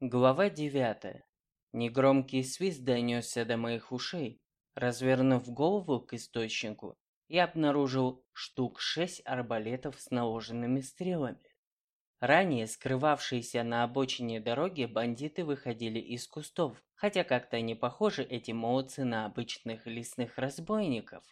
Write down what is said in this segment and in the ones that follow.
Глава девятая. Негромкий свист донесся до моих ушей. Развернув голову к источнику, я обнаружил штук шесть арбалетов с наложенными стрелами. Ранее скрывавшиеся на обочине дороги бандиты выходили из кустов, хотя как-то не похожи эти молодцы на обычных лесных разбойников.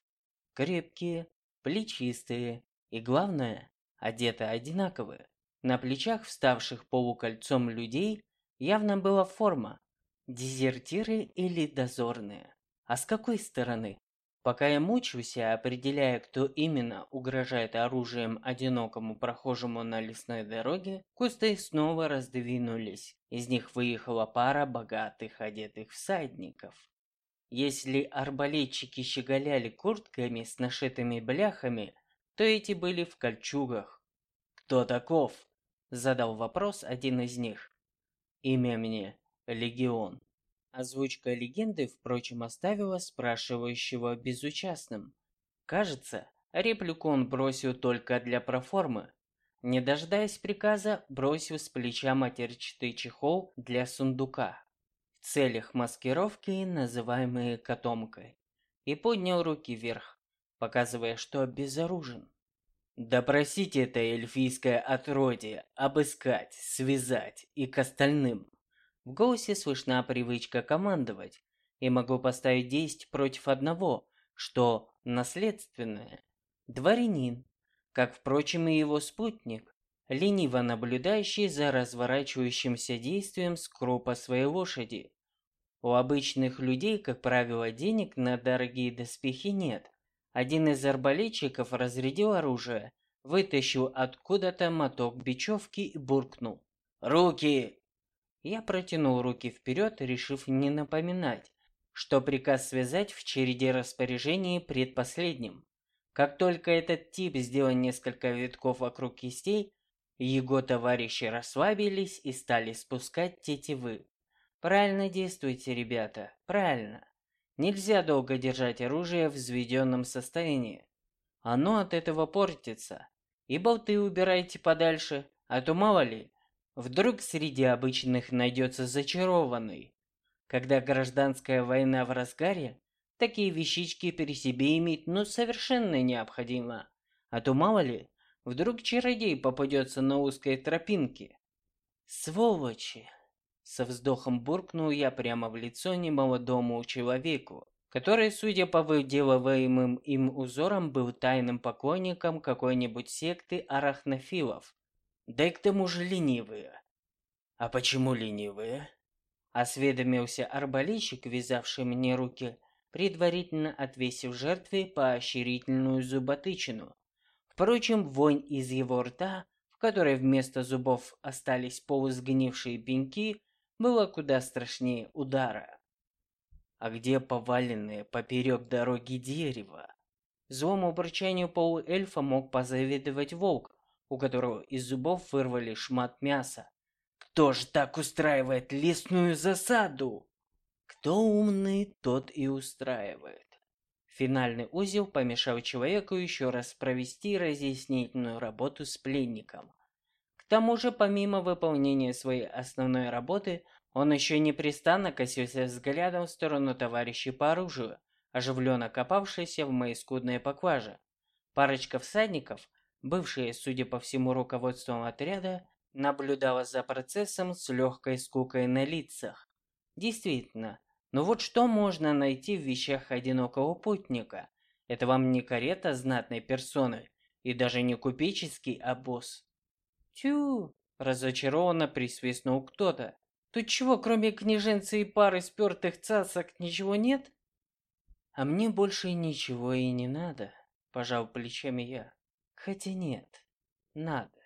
Крепкие, плечистые и, главное, одеты одинаковые. На плечах вставших полукольцом людей явно была форма. Дезертиры или дозорные. А с какой стороны? Пока я мучился, определяя, кто именно угрожает оружием одинокому прохожему на лесной дороге, кусты снова раздвинулись. Из них выехала пара богатых одетых всадников. Если арбалетчики щеголяли куртками с нашитыми бляхами, то эти были в кольчугах. «Кто таков?» – задал вопрос один из них. Имя мне Легион. Озвучка легенды, впрочем, оставила спрашивающего безучастным. Кажется, реплику он бросил только для проформы. Не дожидаясь приказа, бросил с плеча матерчатый чехол для сундука. В целях маскировки, называемые котомкой. И поднял руки вверх, показывая, что безоружен. Допросить это эльфийское отродье, обыскать, связать и к остальным. В голосе слышна привычка командовать, и могу поставить десять против одного, что наследственное. Дворянин, как, впрочем, и его спутник, лениво наблюдающий за разворачивающимся действием скропа своей лошади. У обычных людей, как правило, денег на дорогие доспехи нет, один из арбалетчиков разрядил оружие, вытащил откуда-то моток бечевки и буркнул. «Руки!» Я протянул руки вперед, решив не напоминать, что приказ связать в череде распоряжений предпоследним. Как только этот тип сделал несколько витков вокруг кистей, его товарищи расслабились и стали спускать тетивы. Правильно действуйте, ребята, правильно. Нельзя долго держать оружие в взведенном состоянии. Оно от этого портится. И болты убирайте подальше, а то мало ли, вдруг среди обычных найдется зачарованный. Когда гражданская война в разгаре, такие вещички при себе иметь ну совершенно необходимо. А то мало ли, вдруг чародей попадется на узкой тропинке. Сволочи! Со вздохом буркнул я прямо в лицо немолодому человеку, который, судя по выделываемым им узорам, был тайным поклонником какой-нибудь секты арахнофилов. Да и к тому же ленивые. «А почему ленивые?» Осведомился арбалетчик, вязавший мне руки, предварительно отвесив жертве поощрительную зуботычину. Впрочем, вонь из его рта, в которой вместо зубов остались полусгнившие пеньки, было куда страшнее удара. А где поваленное поперек дороги дерево? Злому бурчанию полуэльфа мог позавидовать волк, у которого из зубов вырвали шмат мяса. Кто ж так устраивает лесную засаду? Кто умный, тот и устраивает. Финальный узел помешал человеку еще раз провести разъяснительную работу с пленником. К тому же, помимо выполнения своей основной работы, он еще непрестанно косился взглядом в сторону товарищей по оружию, оживленно копавшиеся в моей скудной покваже. Парочка всадников, бывшие, судя по всему, руководством отряда, наблюдала за процессом с легкой скукой на лицах. Действительно, но вот что можно найти в вещах одинокого путника? Это вам не карета знатной персоны и даже не купеческий обоз. Тю, разочарованно присвистнул кто-то. Тут чего, кроме княженца и пары спертых цацок, ничего нет? А мне больше ничего и не надо, пожал плечами я. Хотя нет, надо.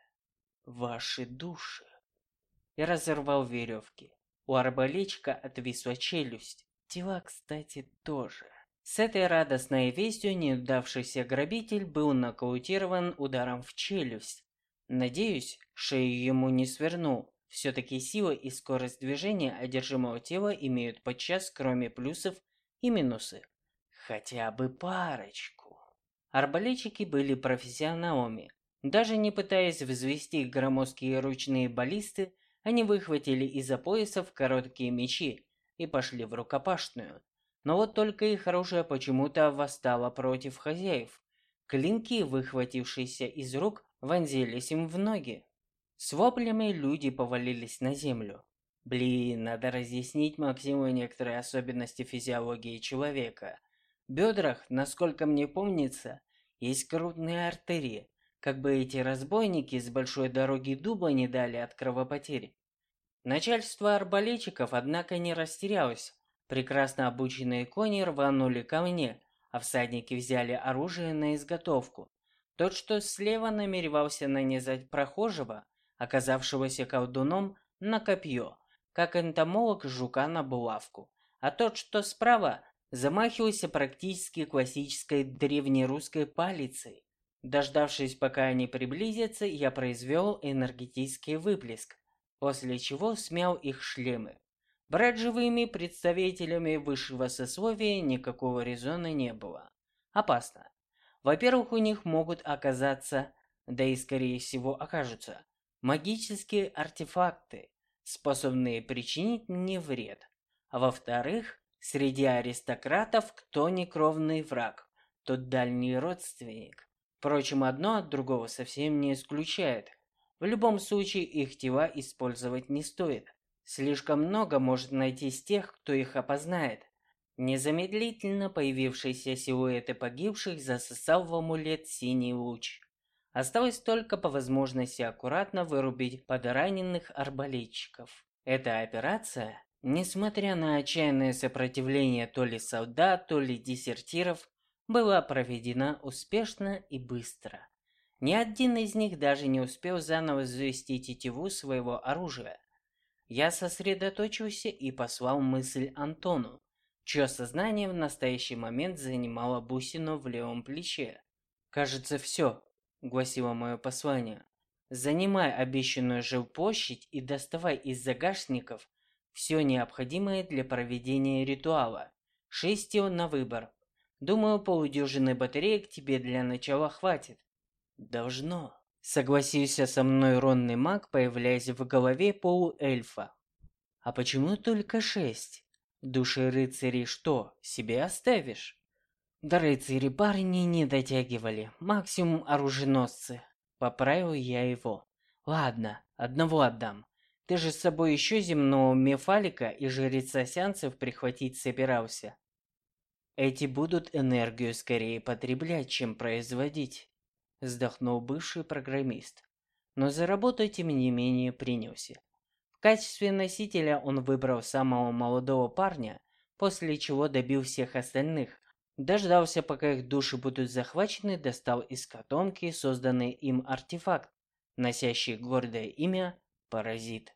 Ваши души. Я разорвал веревки. У арбалечка отвисла челюсть. Тела, кстати, тоже. С этой радостной вестью неудавшийся грабитель был нокаутирован ударом в челюсть, Надеюсь, шею ему не свернул. Все-таки сила и скорость движения одержимого тела имеют подчас, кроме плюсов, и минусы. Хотя бы парочку. Арбалетчики были профессионалами. Даже не пытаясь взвести громоздкие ручные баллисты, они выхватили из-за поясов короткие мечи и пошли в рукопашную. Но вот только их оружие почему-то восстало против хозяев. Клинки, выхватившиеся из рук, вонзились им в ноги. С воплями люди повалились на землю. Блин, надо разъяснить Максиму некоторые особенности физиологии человека. В бедрах, насколько мне помнится, есть крупные артерии. Как бы эти разбойники с большой дороги дуба не дали от кровопотери. Начальство арбалетчиков, однако, не растерялось. Прекрасно обученные кони рванули ко мне, а всадники взяли оружие на изготовку. Тот, что слева намеревался нанизать прохожего, оказавшегося колдуном, на копье, как энтомолог жука на булавку. А тот, что справа, замахивался практически классической древнерусской палицей. Дождавшись, пока они приблизятся, я произвел энергетический выплеск, после чего смял их шлемы. Брать живыми представителями высшего сословия никакого резона не было. Опасно. Во-первых, у них могут оказаться, да и скорее всего окажутся, магические артефакты, способные причинить мне вред. А во-вторых, среди аристократов кто не кровный враг, тот дальний родственник. Впрочем, одно от другого совсем не исключает. В любом случае их тела использовать не стоит. Слишком много может найтись тех, кто их опознает. Незамедлительно появившиеся силуэты погибших засосал в амулет синий луч. Осталось только по возможности аккуратно вырубить подраненных арбалетчиков. Эта операция, несмотря на отчаянное сопротивление то ли солдат, то ли дезертиров, была проведена успешно и быстро. Ни один из них даже не успел заново завести тетиву своего оружия. Я сосредоточился и послал мысль Антону, чье сознание в настоящий момент занимало бусину в левом плече. «Кажется, все», — гласило мое послание. «Занимай обещанную жилплощадь и доставай из загашников все необходимое для проведения ритуала. Шесть на выбор. Думаю, полудюжины батареек тебе для начала хватит». «Должно», — согласился со мной ронный маг, появляясь в голове полуэльфа. «А почему только шесть? Души рыцарей что, себе оставишь?» До рыцари парни не дотягивали, максимум оруженосцы. Поправил я его. Ладно, одного отдам. Ты же с собой еще земного мефалика и жреца сеансов прихватить собирался. Эти будут энергию скорее потреблять, чем производить. Вздохнул бывший программист. Но за работу, тем не менее, принялся. В качестве носителя он выбрал самого молодого парня, после чего добил всех остальных, Дождался, пока их души будут захвачены, достал из котомки созданный им артефакт, носящий гордое имя «Паразит».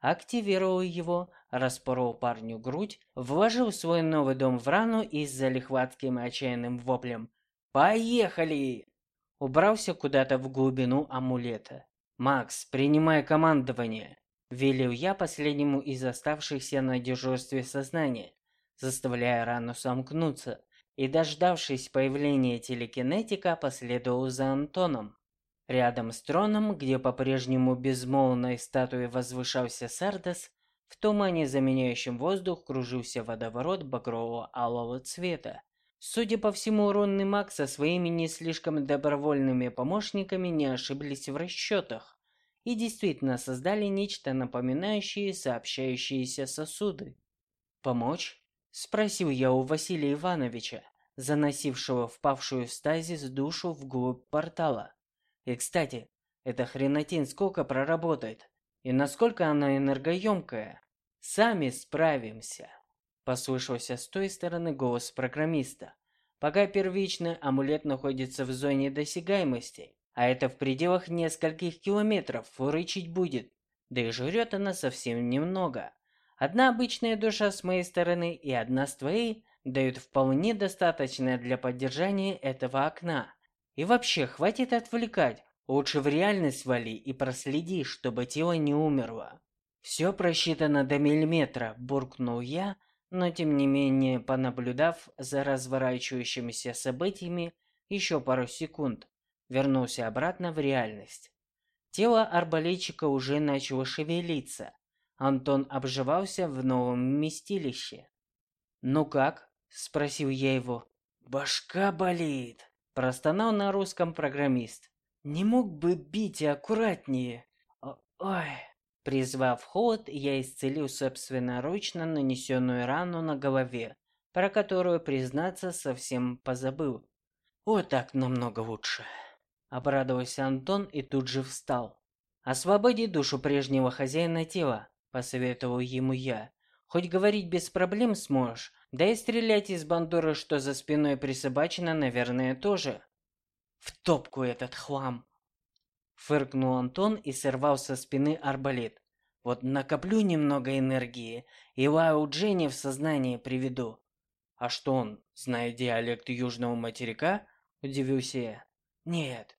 Активировал его, распорол парню грудь, вложил свой новый дом в рану и с залихватским отчаянным воплем «Поехали!» убрался куда-то в глубину амулета. «Макс, принимай командование!» Велел я последнему из оставшихся на дежурстве сознания, заставляя рану сомкнуться, и, дождавшись появления телекинетика, последовал за Антоном. Рядом с троном, где по-прежнему безмолвной статуей возвышался Сардас, в тумане, заменяющем воздух, кружился водоворот багрового алого цвета. Судя по всему, рунный маг со своими не слишком добровольными помощниками не ошиблись в расчетах и действительно создали нечто напоминающее сообщающиеся сосуды. «Помочь?» Спросил я у Василия Ивановича, заносившего впавшую в стазис душу вглубь портала. И, кстати, эта хренотень сколько проработает? И насколько она энергоемкая? Сами справимся. Послышался с той стороны голос программиста. Пока первичный амулет находится в зоне досягаемости, а это в пределах нескольких километров, рычить будет. Да и жрет она совсем немного. Одна обычная душа с моей стороны и одна с твоей дают вполне достаточно для поддержания этого окна. И вообще, хватит отвлекать. Лучше в реальность вали и проследи, чтобы тело не умерло. Все просчитано до миллиметра, буркнул я, но тем не менее, понаблюдав за разворачивающимися событиями еще пару секунд, вернулся обратно в реальность. Тело арбалетчика уже начало шевелиться. Антон обживался в новом местилище. «Ну как?» – спросил я его. «Башка болит», – простонал на русском программист. «Не мог бы бить аккуратнее?» «Ой...» Призвав холод, я исцелил собственноручно нанесенную рану на голове, про которую, признаться, совсем позабыл. «Вот так намного лучше». Обрадовался Антон и тут же встал. «Освободи душу прежнего хозяина тела», – посоветовал ему я. «Хоть говорить без проблем сможешь, да и стрелять из бандуры, что за спиной присобачено, наверное, тоже». «В топку этот хлам!» Фыркнул Антон и сорвал со спины арбалет. «Вот накоплю немного энергии и Лау Дженни в сознание приведу». «А что он, знает диалект южного материка?» – удивился я. «Нет,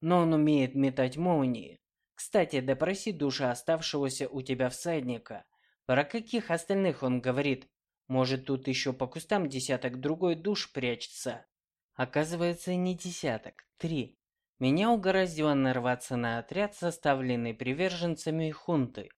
но он умеет метать молнии. Кстати, допроси душа оставшегося у тебя всадника. Про каких остальных он говорит? Может, тут еще по кустам десяток другой душ прячется? Оказывается, не десяток, три. Меня угораздило нарваться на отряд, составленный приверженцами хунты.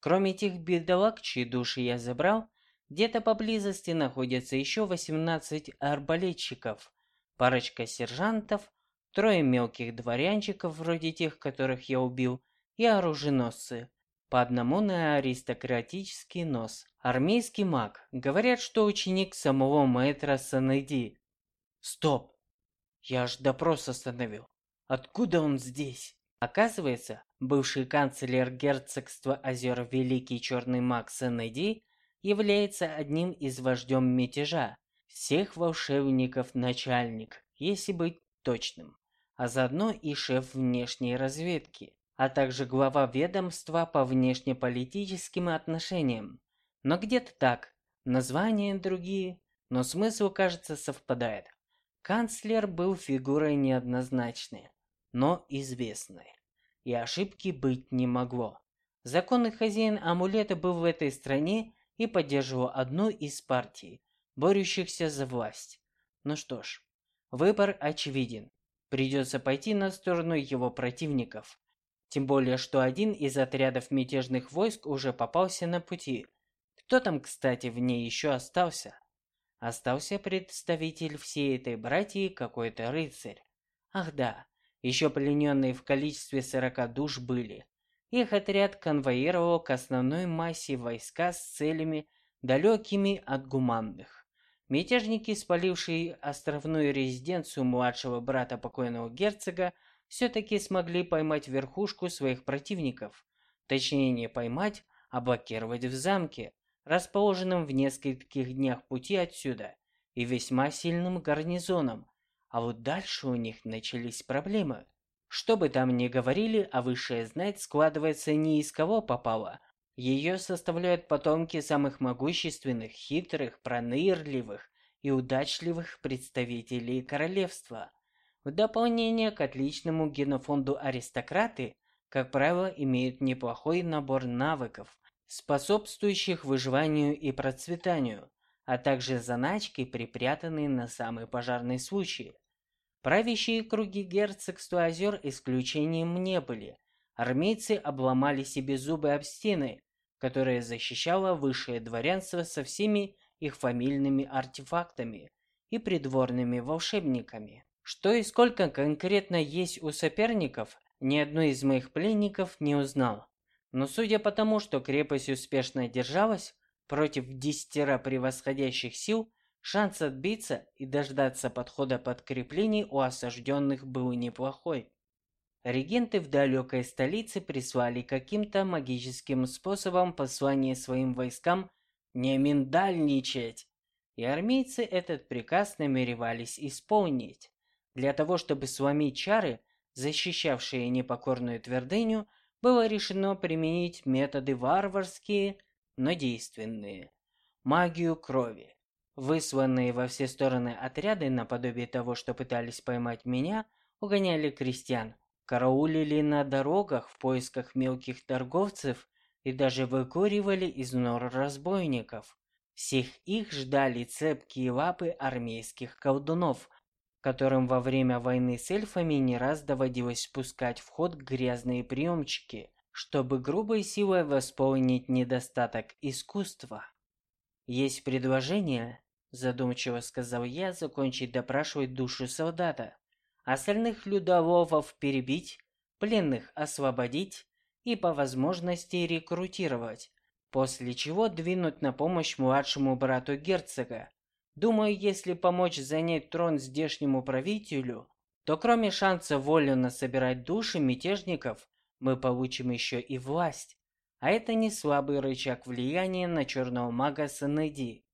Кроме тех бедолаг, чьи души я забрал, где-то поблизости находятся еще 18 арбалетчиков, парочка сержантов, трое мелких дворянчиков, вроде тех, которых я убил, и оруженосцы. По одному на аристократический нос. Армейский маг. Говорят, что ученик самого мэтра Санеди. Стоп! Я аж допрос остановил. Откуда он здесь? Оказывается, бывший канцлер герцогства озер Великий Черный маг Санеди является одним из вождем мятежа. Всех волшебников начальник, если быть точным а заодно и шеф внешней разведки, а также глава ведомства по внешнеполитическим отношениям. Но где-то так, названия другие, но смысл, кажется, совпадает. Канцлер был фигурой неоднозначной, но известной. И ошибки быть не могло. Законный хозяин амулета был в этой стране и поддерживал одну из партий, борющихся за власть. Ну что ж, выбор очевиден. Придется пойти на сторону его противников. Тем более, что один из отрядов мятежных войск уже попался на пути. Кто там, кстати, в ней еще остался? Остался представитель всей этой братьи, какой-то рыцарь. Ах да, еще плененные в количестве сорока душ были. Их отряд конвоировал к основной массе войска с целями, далекими от гуманных. Мятежники, спалившие островную резиденцию младшего брата покойного герцога, все-таки смогли поймать верхушку своих противников. Точнее, не поймать, а блокировать в замке, расположенном в нескольких днях пути отсюда, и весьма сильным гарнизоном. А вот дальше у них начались проблемы. Что бы там ни говорили, а высшая знать складывается не из кого попало – ее составляют потомки самых могущественных, хитрых, пронырливых и удачливых представителей королевства. В дополнение к отличному генофонду аристократы, как правило, имеют неплохой набор навыков, способствующих выживанию и процветанию, а также заначки, припрятанные на самый пожарный случай. Правящие круги герцогства озер исключением не были. Армейцы обломали себе зубы об стены, которая защищала высшее дворянство со всеми их фамильными артефактами и придворными волшебниками. Что и сколько конкретно есть у соперников, ни одной из моих пленников не узнал. Но судя по тому, что крепость успешно держалась против десятера превосходящих сил, шанс отбиться и дождаться подхода подкреплений у осажденных был неплохой. Регенты в далекой столице прислали каким-то магическим способом послание своим войскам не миндальничать, и армейцы этот приказ намеревались исполнить. Для того, чтобы сломить чары, защищавшие непокорную твердыню, было решено применить методы варварские, но действенные. Магию крови. Высланные во все стороны отряды, наподобие того, что пытались поймать меня, угоняли крестьян, караулили на дорогах в поисках мелких торговцев и даже выкуривали из нор разбойников. Всех их ждали цепкие лапы армейских колдунов. которым во время войны с эльфами не раз доводилось спускать в ход грязные приемчики, чтобы грубой силой восполнить недостаток искусства. «Есть предложение», – задумчиво сказал я, закончить допрашивать душу солдата. «Остальных людоловов перебить, пленных освободить и по возможности рекрутировать, после чего двинуть на помощь младшему брату герцога. Думаю, если помочь занять трон здешнему правителю, то кроме шанса вольно собирать души мятежников, мы получим еще и власть. А это не слабый рычаг влияния на черного мага Санеди.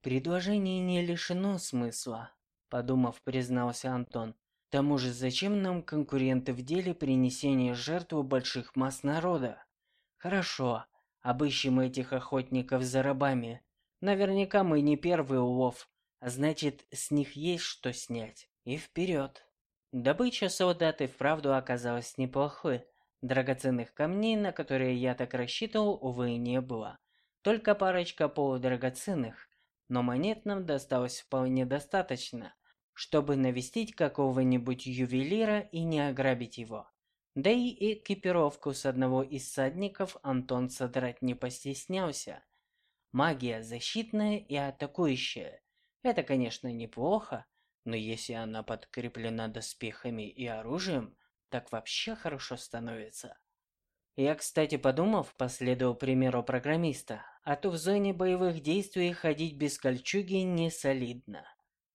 Предложение не лишено смысла, подумав, признался Антон. Тому же, зачем нам конкуренты в деле принесения жертвы больших масс народа? Хорошо, обыщем этих охотников за рабами. Наверняка мы не первый улов, а значит, с них есть что снять. И вперед. Добыча солдат вправду оказалась неплохой. Драгоценных камней, на которые я так рассчитывал, увы, не было. Только парочка полудрагоценных, но монет нам досталось вполне достаточно, чтобы навестить какого-нибудь ювелира и не ограбить его. Да и экипировку с одного из садников Антон содрать не постеснялся. Магия защитная и атакующая. Это, конечно, неплохо, но если она подкреплена доспехами и оружием, так вообще хорошо становится. Я, кстати, подумав, последовал примеру программиста, а то в зоне боевых действий ходить без кольчуги не солидно.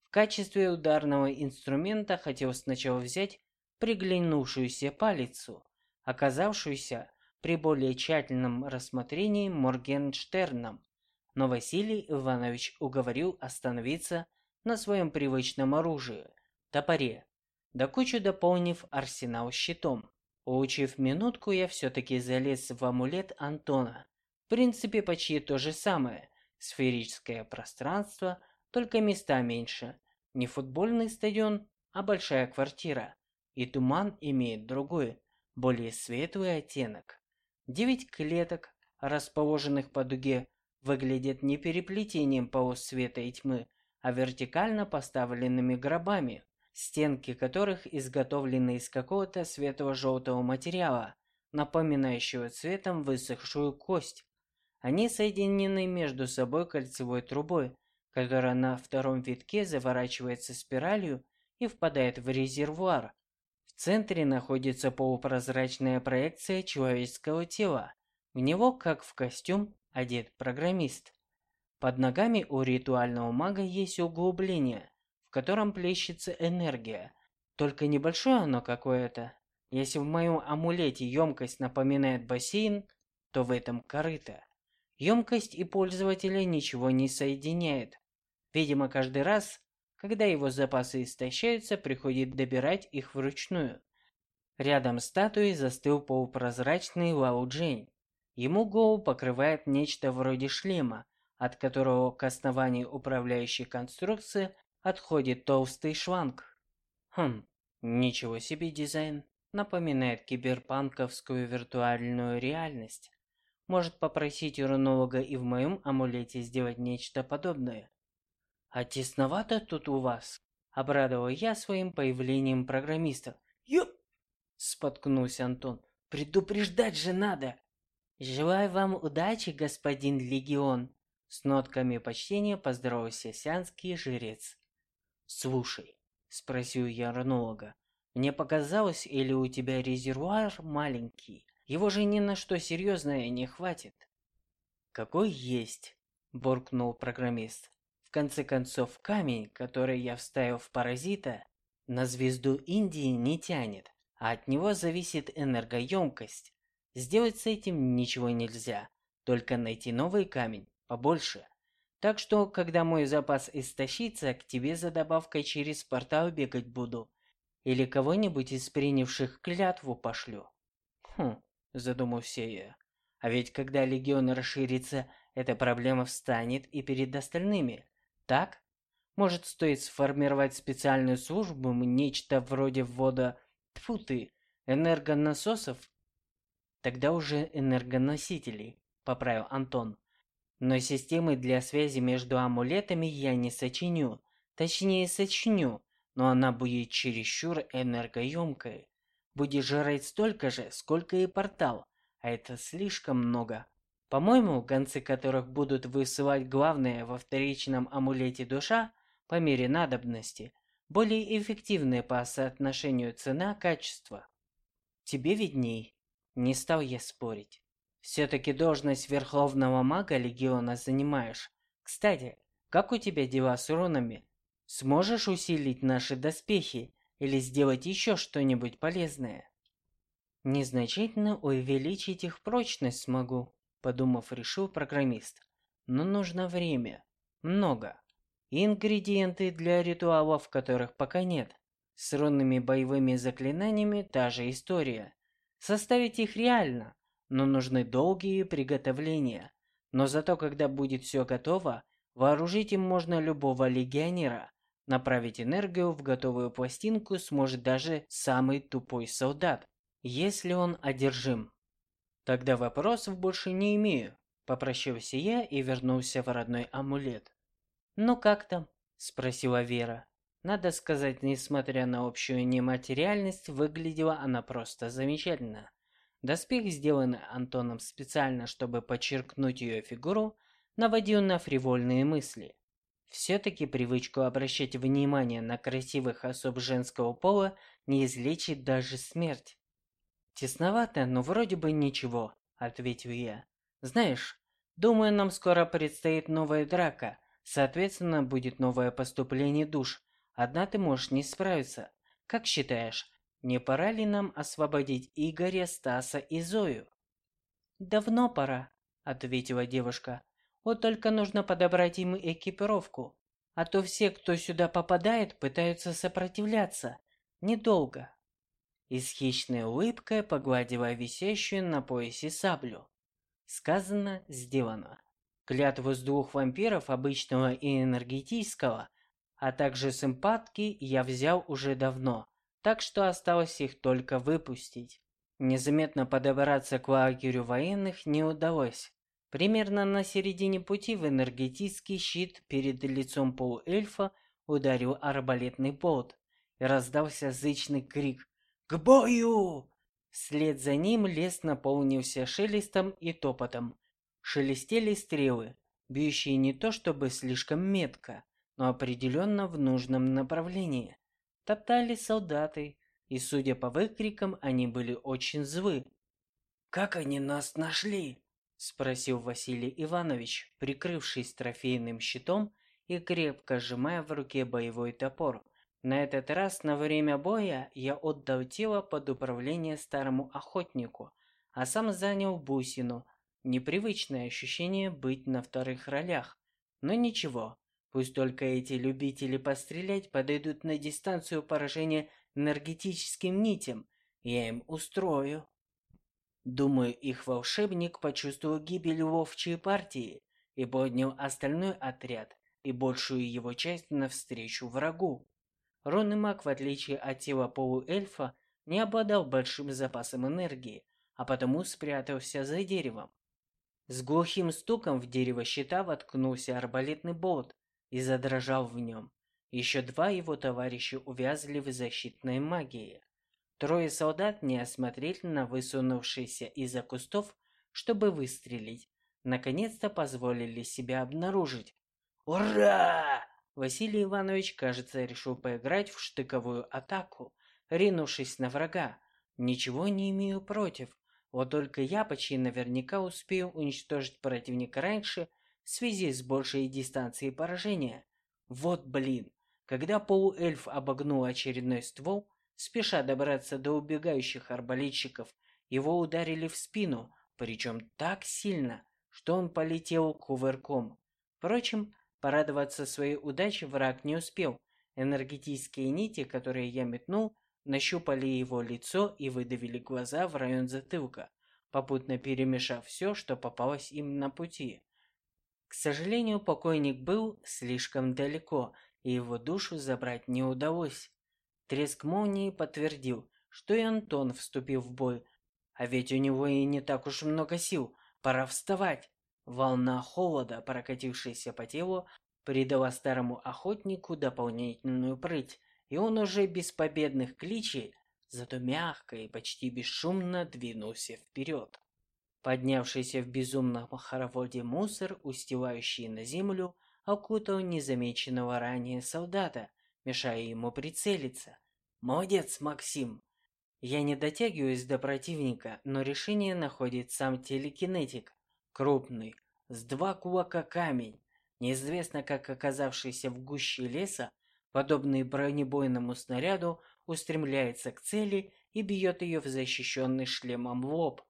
В качестве ударного инструмента хотел сначала взять приглянувшуюся палицу, оказавшуюся при более тщательном рассмотрении Моргенштерном, но Василий Иванович уговорил остановиться на своем привычном оружии – топоре, до кучи дополнив арсенал щитом. Улучив минутку, я все-таки залез в амулет Антона. В принципе, почти то же самое. Сферическое пространство, только места меньше. Не футбольный стадион, а большая квартира. И туман имеет другой, более светлый оттенок. Девять клеток, расположенных по дуге, выглядят не переплетением полос света и тьмы, а вертикально поставленными гробами, стенки которых изготовлены из какого-то светло-желтого материала, напоминающего цветом высохшую кость. Они соединены между собой кольцевой трубой, которая на втором витке заворачивается спиралью и впадает в резервуар. В центре находится полупрозрачная проекция человеческого тела. В него, как в костюм, одет программист. Под ногами у ритуального мага есть углубление, в котором плещется энергия. Только небольшое оно какое-то. Если в моем амулете емкость напоминает бассейн, то в этом корыто. Емкость и пользователя ничего не соединяет. Видимо, каждый раз, когда его запасы истощаются, приходит добирать их вручную. Рядом с статуей застыл полупрозрачный Лао Джень. Ему голову покрывает нечто вроде шлема, от которого к основанию управляющей конструкции отходит толстый шланг. Хм, ничего себе дизайн. Напоминает киберпанковскую виртуальную реальность. Может попросить урнолога и в моем амулете сделать нечто подобное. А тесновато тут у вас. Обрадовал я своим появлением программиста. Ёп! Споткнулся Антон. Предупреждать же надо. Желаю вам удачи, господин Легион. С нотками почтения поздоровался сианский жрец. «Слушай», — спросил я Рнолога, — «мне показалось, или у тебя резервуар маленький? Его же ни на что серьезное не хватит». «Какой есть», — буркнул программист. «В конце концов, камень, который я вставил в паразита, на звезду Индии не тянет, а от него зависит энергоемкость. Сделать с этим ничего нельзя, только найти новый камень, побольше. Так что, когда мой запас истощится, к тебе за добавкой через портал бегать буду. Или кого-нибудь из принявших клятву пошлю. Хм, задумался я. А ведь когда легион расширится, эта проблема встанет и перед остальными. Так? Может, стоит сформировать специальную службу, нечто вроде ввода... Тьфу ты, энергонасосов? Тогда уже энергоносителей, поправил Антон. Но системы для связи между амулетами я не сочиню. Точнее, сочиню, но она будет чересчур энергоемкой. Будет жрать столько же, сколько и портал, а это слишком много. По-моему, гонцы которых будут высылать главное во вторичном амулете душа по мере надобности, более эффективные по соотношению цена-качество. Тебе видней. Не стал я спорить. Все-таки должность Верховного Мага Легиона занимаешь. Кстати, как у тебя дела с рунами? Сможешь усилить наши доспехи или сделать еще что-нибудь полезное? Незначительно увеличить их прочность смогу, подумав, решил программист. Но нужно время. Много. Ингредиенты для ритуалов, которых пока нет. С рунными боевыми заклинаниями та же история. Составить их реально, но нужны долгие приготовления. Но зато, когда будет все готово, вооружить им можно любого легионера. Направить энергию в готовую пластинку сможет даже самый тупой солдат, если он одержим. Тогда вопросов больше не имею. Попрощался я и вернулся в родной амулет. «Ну как там?» – спросила Вера. Надо сказать, несмотря на общую нематериальность, выглядела она просто замечательно. Доспех, сделанный Антоном специально, чтобы подчеркнуть ее фигуру, наводил на фривольные мысли. Все-таки привычку обращать внимание на красивых особ женского пола не излечит даже смерть. «Тесновато, но вроде бы ничего», — ответил я. «Знаешь, думаю, нам скоро предстоит новая драка, соответственно, будет новое поступление душ. Одна ты можешь не справиться. Как считаешь, не пора ли нам освободить Игоря, Стаса и Зою? Давно пора, ответила девушка. Вот только нужно подобрать им экипировку, а то все, кто сюда попадает, пытаются сопротивляться. Недолго. И с хищной улыбкой погладила висящую на поясе саблю. Сказано, сделано. Клятву с двух вампиров, обычного и энергетического, а также симпатки, я взял уже давно, так что осталось их только выпустить. Незаметно подобраться к лагерю военных не удалось. Примерно на середине пути в энергетический щит перед лицом полуэльфа ударил арбалетный болт, и раздался зычный крик «К бою!». Вслед за ним лес наполнился шелестом и топотом. Шелестели стрелы, бьющие не то чтобы слишком метко, но определенно в нужном направлении топтали солдаты, и, судя по выкрикам, они были очень злы. «Как они нас нашли?» – спросил Василий Иванович, прикрывшись трофейным щитом и крепко сжимая в руке боевой топор. На этот раз на время боя я отдал тело под управление старому охотнику, а сам занял бусину. Непривычное ощущение быть на вторых ролях. Но ничего, Пусть только эти любители пострелять подойдут на дистанцию поражения энергетическим нитям, я им устрою. Думаю, их волшебник почувствовал гибель ловчей партии и поднял остальной отряд и большую его часть навстречу врагу. Рунный маг, в отличие от тела полуэльфа, не обладал большим запасом энергии, а потому спрятался за деревом. С глухим стуком в дерево щита воткнулся арбалетный болт, и задрожал в нем. Еще два его товарища увязли в защитной магии. Трое солдат, неосмотрительно высунувшиеся из-за кустов, чтобы выстрелить, наконец-то позволили себя обнаружить. «Ура!» Василий Иванович, кажется, решил поиграть в штыковую атаку, ринувшись на врага. Ничего не имею против, вот только я почти наверняка успею уничтожить противника раньше, в связи с большей дистанцией поражения. Вот блин, когда полуэльф обогнул очередной ствол, спеша добраться до убегающих арбалетчиков, его ударили в спину, причем так сильно, что он полетел кувырком. Впрочем, порадоваться своей удаче враг не успел. Энергетические нити, которые я метнул, нащупали его лицо и выдавили глаза в район затылка, попутно перемешав все, что попалось им на пути. К сожалению, покойник был слишком далеко, и его душу забрать не удалось. Треск молнии подтвердил, что и Антон вступил в бой, а ведь у него и не так уж много сил, пора вставать. Волна холода, прокатившаяся по телу, придала старому охотнику дополнительную прыть, и он уже без победных кличей, зато мягко и почти бесшумно двинулся вперед. Поднявшийся в безумном хороводе мусор, устилающий на землю, окутал незамеченного ранее солдата, мешая ему прицелиться. «Молодец, Максим!» Я не дотягиваюсь до противника, но решение находит сам телекинетик. Крупный, с два кулака камень, неизвестно как оказавшийся в гуще леса, подобный бронебойному снаряду, устремляется к цели и бьет ее в защищенный шлемом лоб.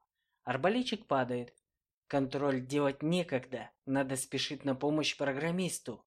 Арбалетчик падает. Контроль делать некогда, надо спешить на помощь программисту.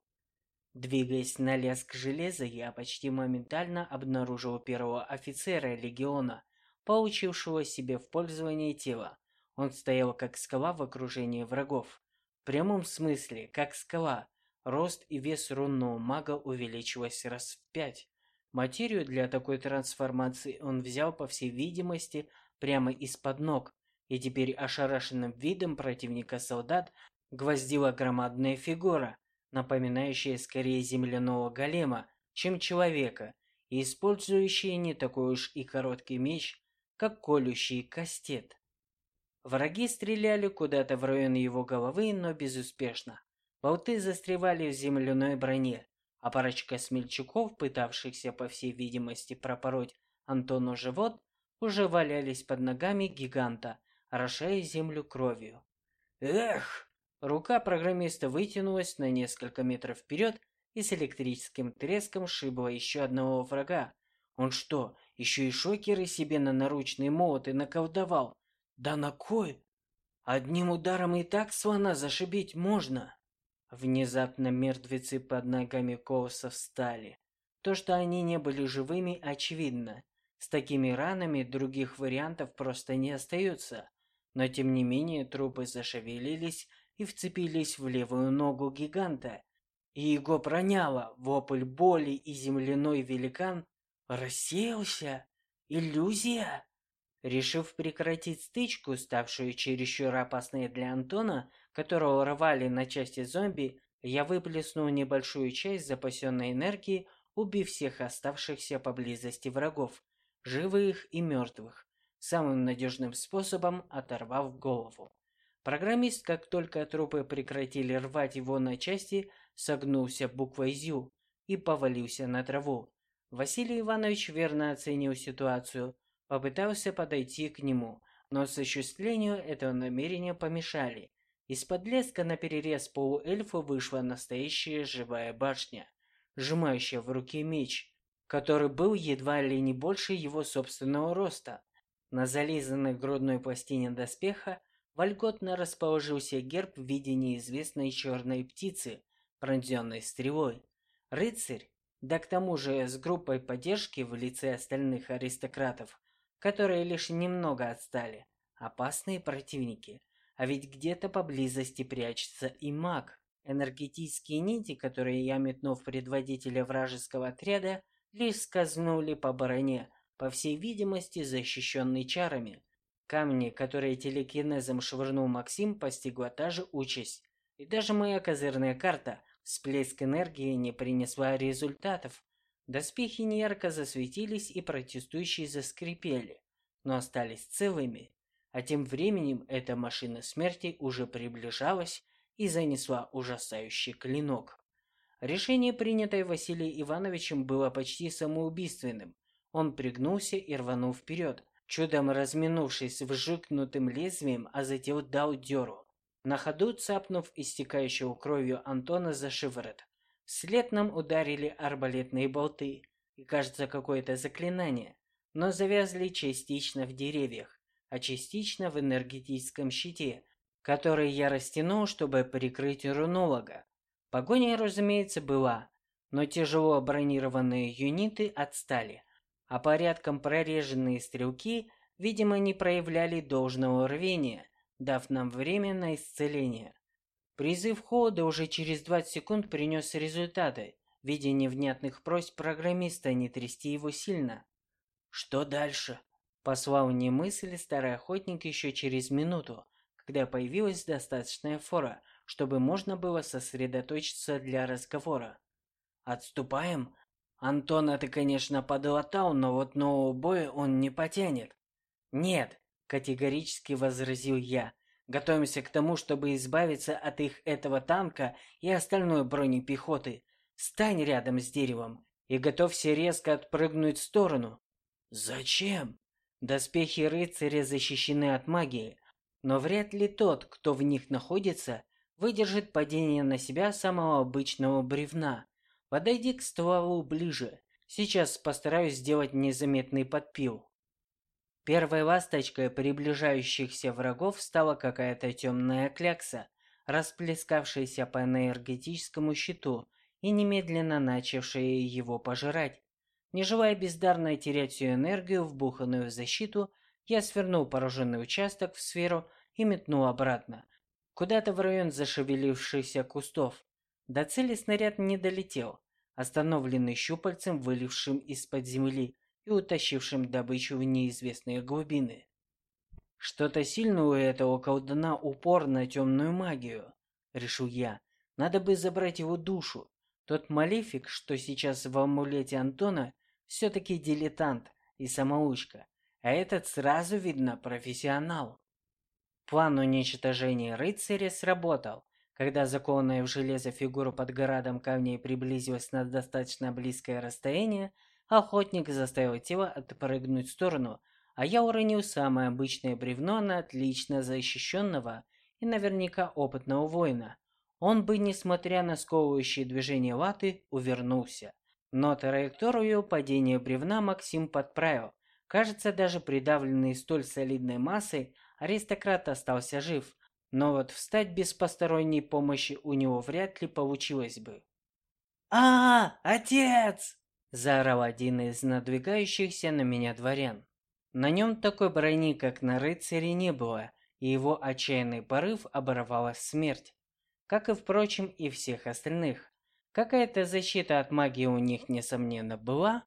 Двигаясь на лязг железа, я почти моментально обнаружил первого офицера легиона, получившего себе в пользование тело. Он стоял как скала в окружении врагов. В прямом смысле, как скала. Рост и вес рунного мага увеличилось раз в пять. Материю для такой трансформации он взял, по всей видимости, прямо из-под ног, и теперь ошарашенным видом противника солдат гвоздила громадная фигура, напоминающая скорее земляного голема, чем человека, и использующая не такой уж и короткий меч, как колющий кастет. Враги стреляли куда-то в район его головы, но безуспешно. Болты застревали в земляной броне, а парочка смельчаков, пытавшихся, по всей видимости, пропороть Антону живот, уже валялись под ногами гиганта, орошая землю кровью. «Эх!» Рука программиста вытянулась на несколько метров вперед и с электрическим треском шибла еще одного врага. Он что, еще и шокеры себе на наручные молоты наколдовал? Да на кой? Одним ударом и так слона зашибить можно. Внезапно мертвецы под ногами Коуса встали. То, что они не были живыми, очевидно. С такими ранами других вариантов просто не остается. Но тем не менее трупы зашевелились и вцепились в левую ногу гиганта. И его проняло, вопль боли и земляной великан рассеялся. Иллюзия. Решив прекратить стычку, ставшую чересчур опасной для Антона, которого рвали на части зомби, я выплеснул небольшую часть запасенной энергии, убив всех оставшихся поблизости врагов, живых и мертвых, самым надежным способом оторвав голову. Программист, как только трупы прекратили рвать его на части, согнулся буквой «Зю» и повалился на траву. Василий Иванович верно оценил ситуацию, попытался подойти к нему, но осуществлению этого намерения помешали. Из-под леска на перерез полуэльфу вышла настоящая живая башня, сжимающая в руке меч, который был едва ли не больше его собственного роста. На зализанной грудной пластине доспеха вольготно расположился герб в виде неизвестной черной птицы, пронзенной стрелой. Рыцарь, да к тому же с группой поддержки в лице остальных аристократов, которые лишь немного отстали, опасные противники. А ведь где-то поблизости прячется и маг. Энергетические нити, которые я метнул в предводителя вражеского отряда, лишь скользнули по броне, по всей видимости защищенной чарами. Камни, которые телекинезом швырнул Максим, постигла та же участь. И даже моя козырная карта, всплеск энергии, не принесла результатов. Доспехи неярко засветились и протестующие заскрипели, но остались целыми. А тем временем эта машина смерти уже приближалась и занесла ужасающий клинок. Решение, принятое Василием Ивановичем, было почти самоубийственным. Он пригнулся и рванул вперед, чудом разминувшись вжикнутым лезвием, а затем дал дёру, на ходу цапнув истекающего кровью Антона за шиворот. Вслед нам ударили арбалетные болты и, кажется, какое-то заклинание, но завязли частично в деревьях, а частично в энергетическом щите, который я растянул, чтобы прикрыть рунолога. Погоня, разумеется, была, но тяжело бронированные юниты отстали – а порядком прореженные стрелки, видимо, не проявляли должного рвения, дав нам время на исцеление. Призыв хода уже через 20 секунд принес результаты, в виде невнятных просьб программиста не трясти его сильно. «Что дальше?» – послал мне мысль старый охотник еще через минуту, когда появилась достаточная фора, чтобы можно было сосредоточиться для разговора. «Отступаем?» Антона ты, конечно, подлатал, но вот нового боя он не потянет. Нет, категорически возразил я. Готовимся к тому, чтобы избавиться от их этого танка и остальной бронепехоты. Стань рядом с деревом и готовься резко отпрыгнуть в сторону. Зачем? Доспехи рыцаря защищены от магии, но вряд ли тот, кто в них находится, выдержит падение на себя самого обычного бревна. Подойди к стволу ближе. Сейчас постараюсь сделать незаметный подпил. Первой ласточкой приближающихся врагов стала какая-то темная клякса, расплескавшаяся по энергетическому щиту и немедленно начавшая его пожирать. Не желая бездарно терять всю энергию, вбуханную в защиту, я свернул пораженный участок в сферу и метнул обратно, куда-то в район зашевелившихся кустов. До цели снаряд не долетел, остановленный щупальцем, вылившим из-под земли и утащившим добычу в неизвестные глубины. Что-то сильное у этого колдуна упор на темную магию, решил я. Надо бы забрать его душу. Тот малефик, что сейчас в амулете Антона, все-таки дилетант и самоучка, а этот сразу видно профессионал. План уничтожения рыцаря сработал. Когда закованная в железо фигура под градом камней приблизилась на достаточно близкое расстояние, охотник заставил тело отпрыгнуть в сторону, а я уронил самое обычное бревно на отлично защищенного и наверняка опытного воина. Он бы, несмотря на сковывающие движения латы, увернулся. Но траекторию падения бревна Максим подправил. Кажется, даже придавленный столь солидной массой, аристократ остался жив, но вот встать без посторонней помощи у него вряд ли получилось бы. «А, отец!» – заорал один из надвигающихся на меня дворян. На нем такой брони, как на рыцаре, не было, и его отчаянный порыв оборвала смерть, как и, впрочем, и всех остальных. Какая-то защита от магии у них, несомненно, была,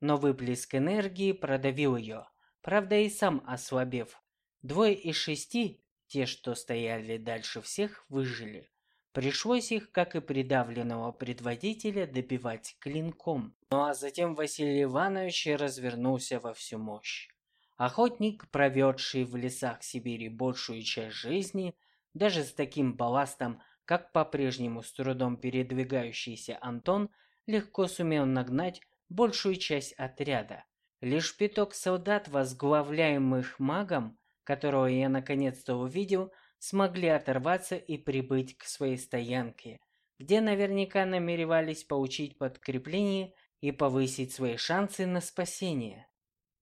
но выплеск энергии продавил ее, правда и сам ослабев, Двое из шести, те, что стояли дальше всех, выжили. Пришлось их, как и придавленного предводителя, добивать клинком. Ну а затем Василий Иванович развернулся во всю мощь. Охотник, проведший в лесах Сибири большую часть жизни, даже с таким балластом, как по-прежнему с трудом передвигающийся Антон, легко сумел нагнать большую часть отряда. Лишь пяток солдат, возглавляемых магом, которого я наконец-то увидел, смогли оторваться и прибыть к своей стоянке, где наверняка намеревались получить подкрепление и повысить свои шансы на спасение.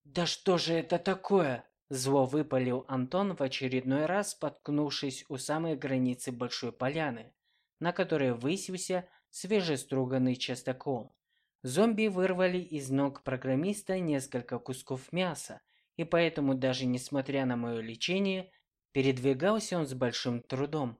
«Да что же это такое?» Зло выпалил Антон в очередной раз, споткнувшись у самой границы большой поляны, на которой высился свежеструганный частокол. Зомби вырвали из ног программиста несколько кусков мяса и поэтому даже несмотря на мое лечение, передвигался он с большим трудом.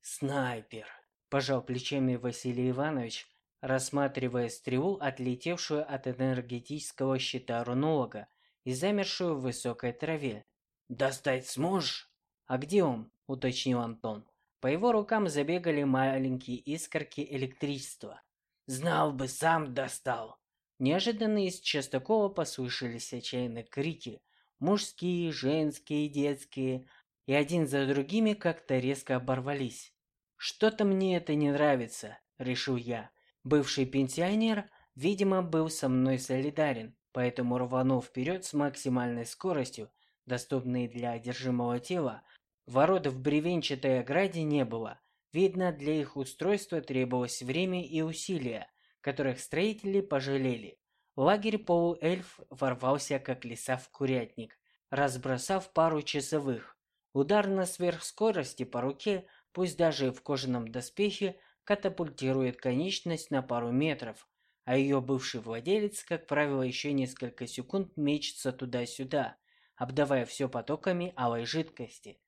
«Снайпер!» – пожал плечами Василий Иванович, рассматривая стрелу, отлетевшую от энергетического щита рунолога и замершую в высокой траве. «Достать сможешь?» «А где он?» – уточнил Антон. По его рукам забегали маленькие искорки электричества. «Знал бы, сам достал!» Неожиданно из Частокола послышались отчаянные крики. Мужские, женские, детские. И один за другими как-то резко оборвались. «Что-то мне это не нравится», — решил я. Бывший пенсионер, видимо, был со мной солидарен, поэтому рванул вперед с максимальной скоростью, доступной для одержимого тела. Ворот в бревенчатой ограде не было. Видно, для их устройства требовалось время и усилия которых строители пожалели. Лагерь полуэльф ворвался, как лиса в курятник, разбросав пару часовых. Удар на сверхскорости по руке, пусть даже в кожаном доспехе, катапультирует конечность на пару метров, а ее бывший владелец, как правило, еще несколько секунд мечется туда-сюда, обдавая все потоками алой жидкости.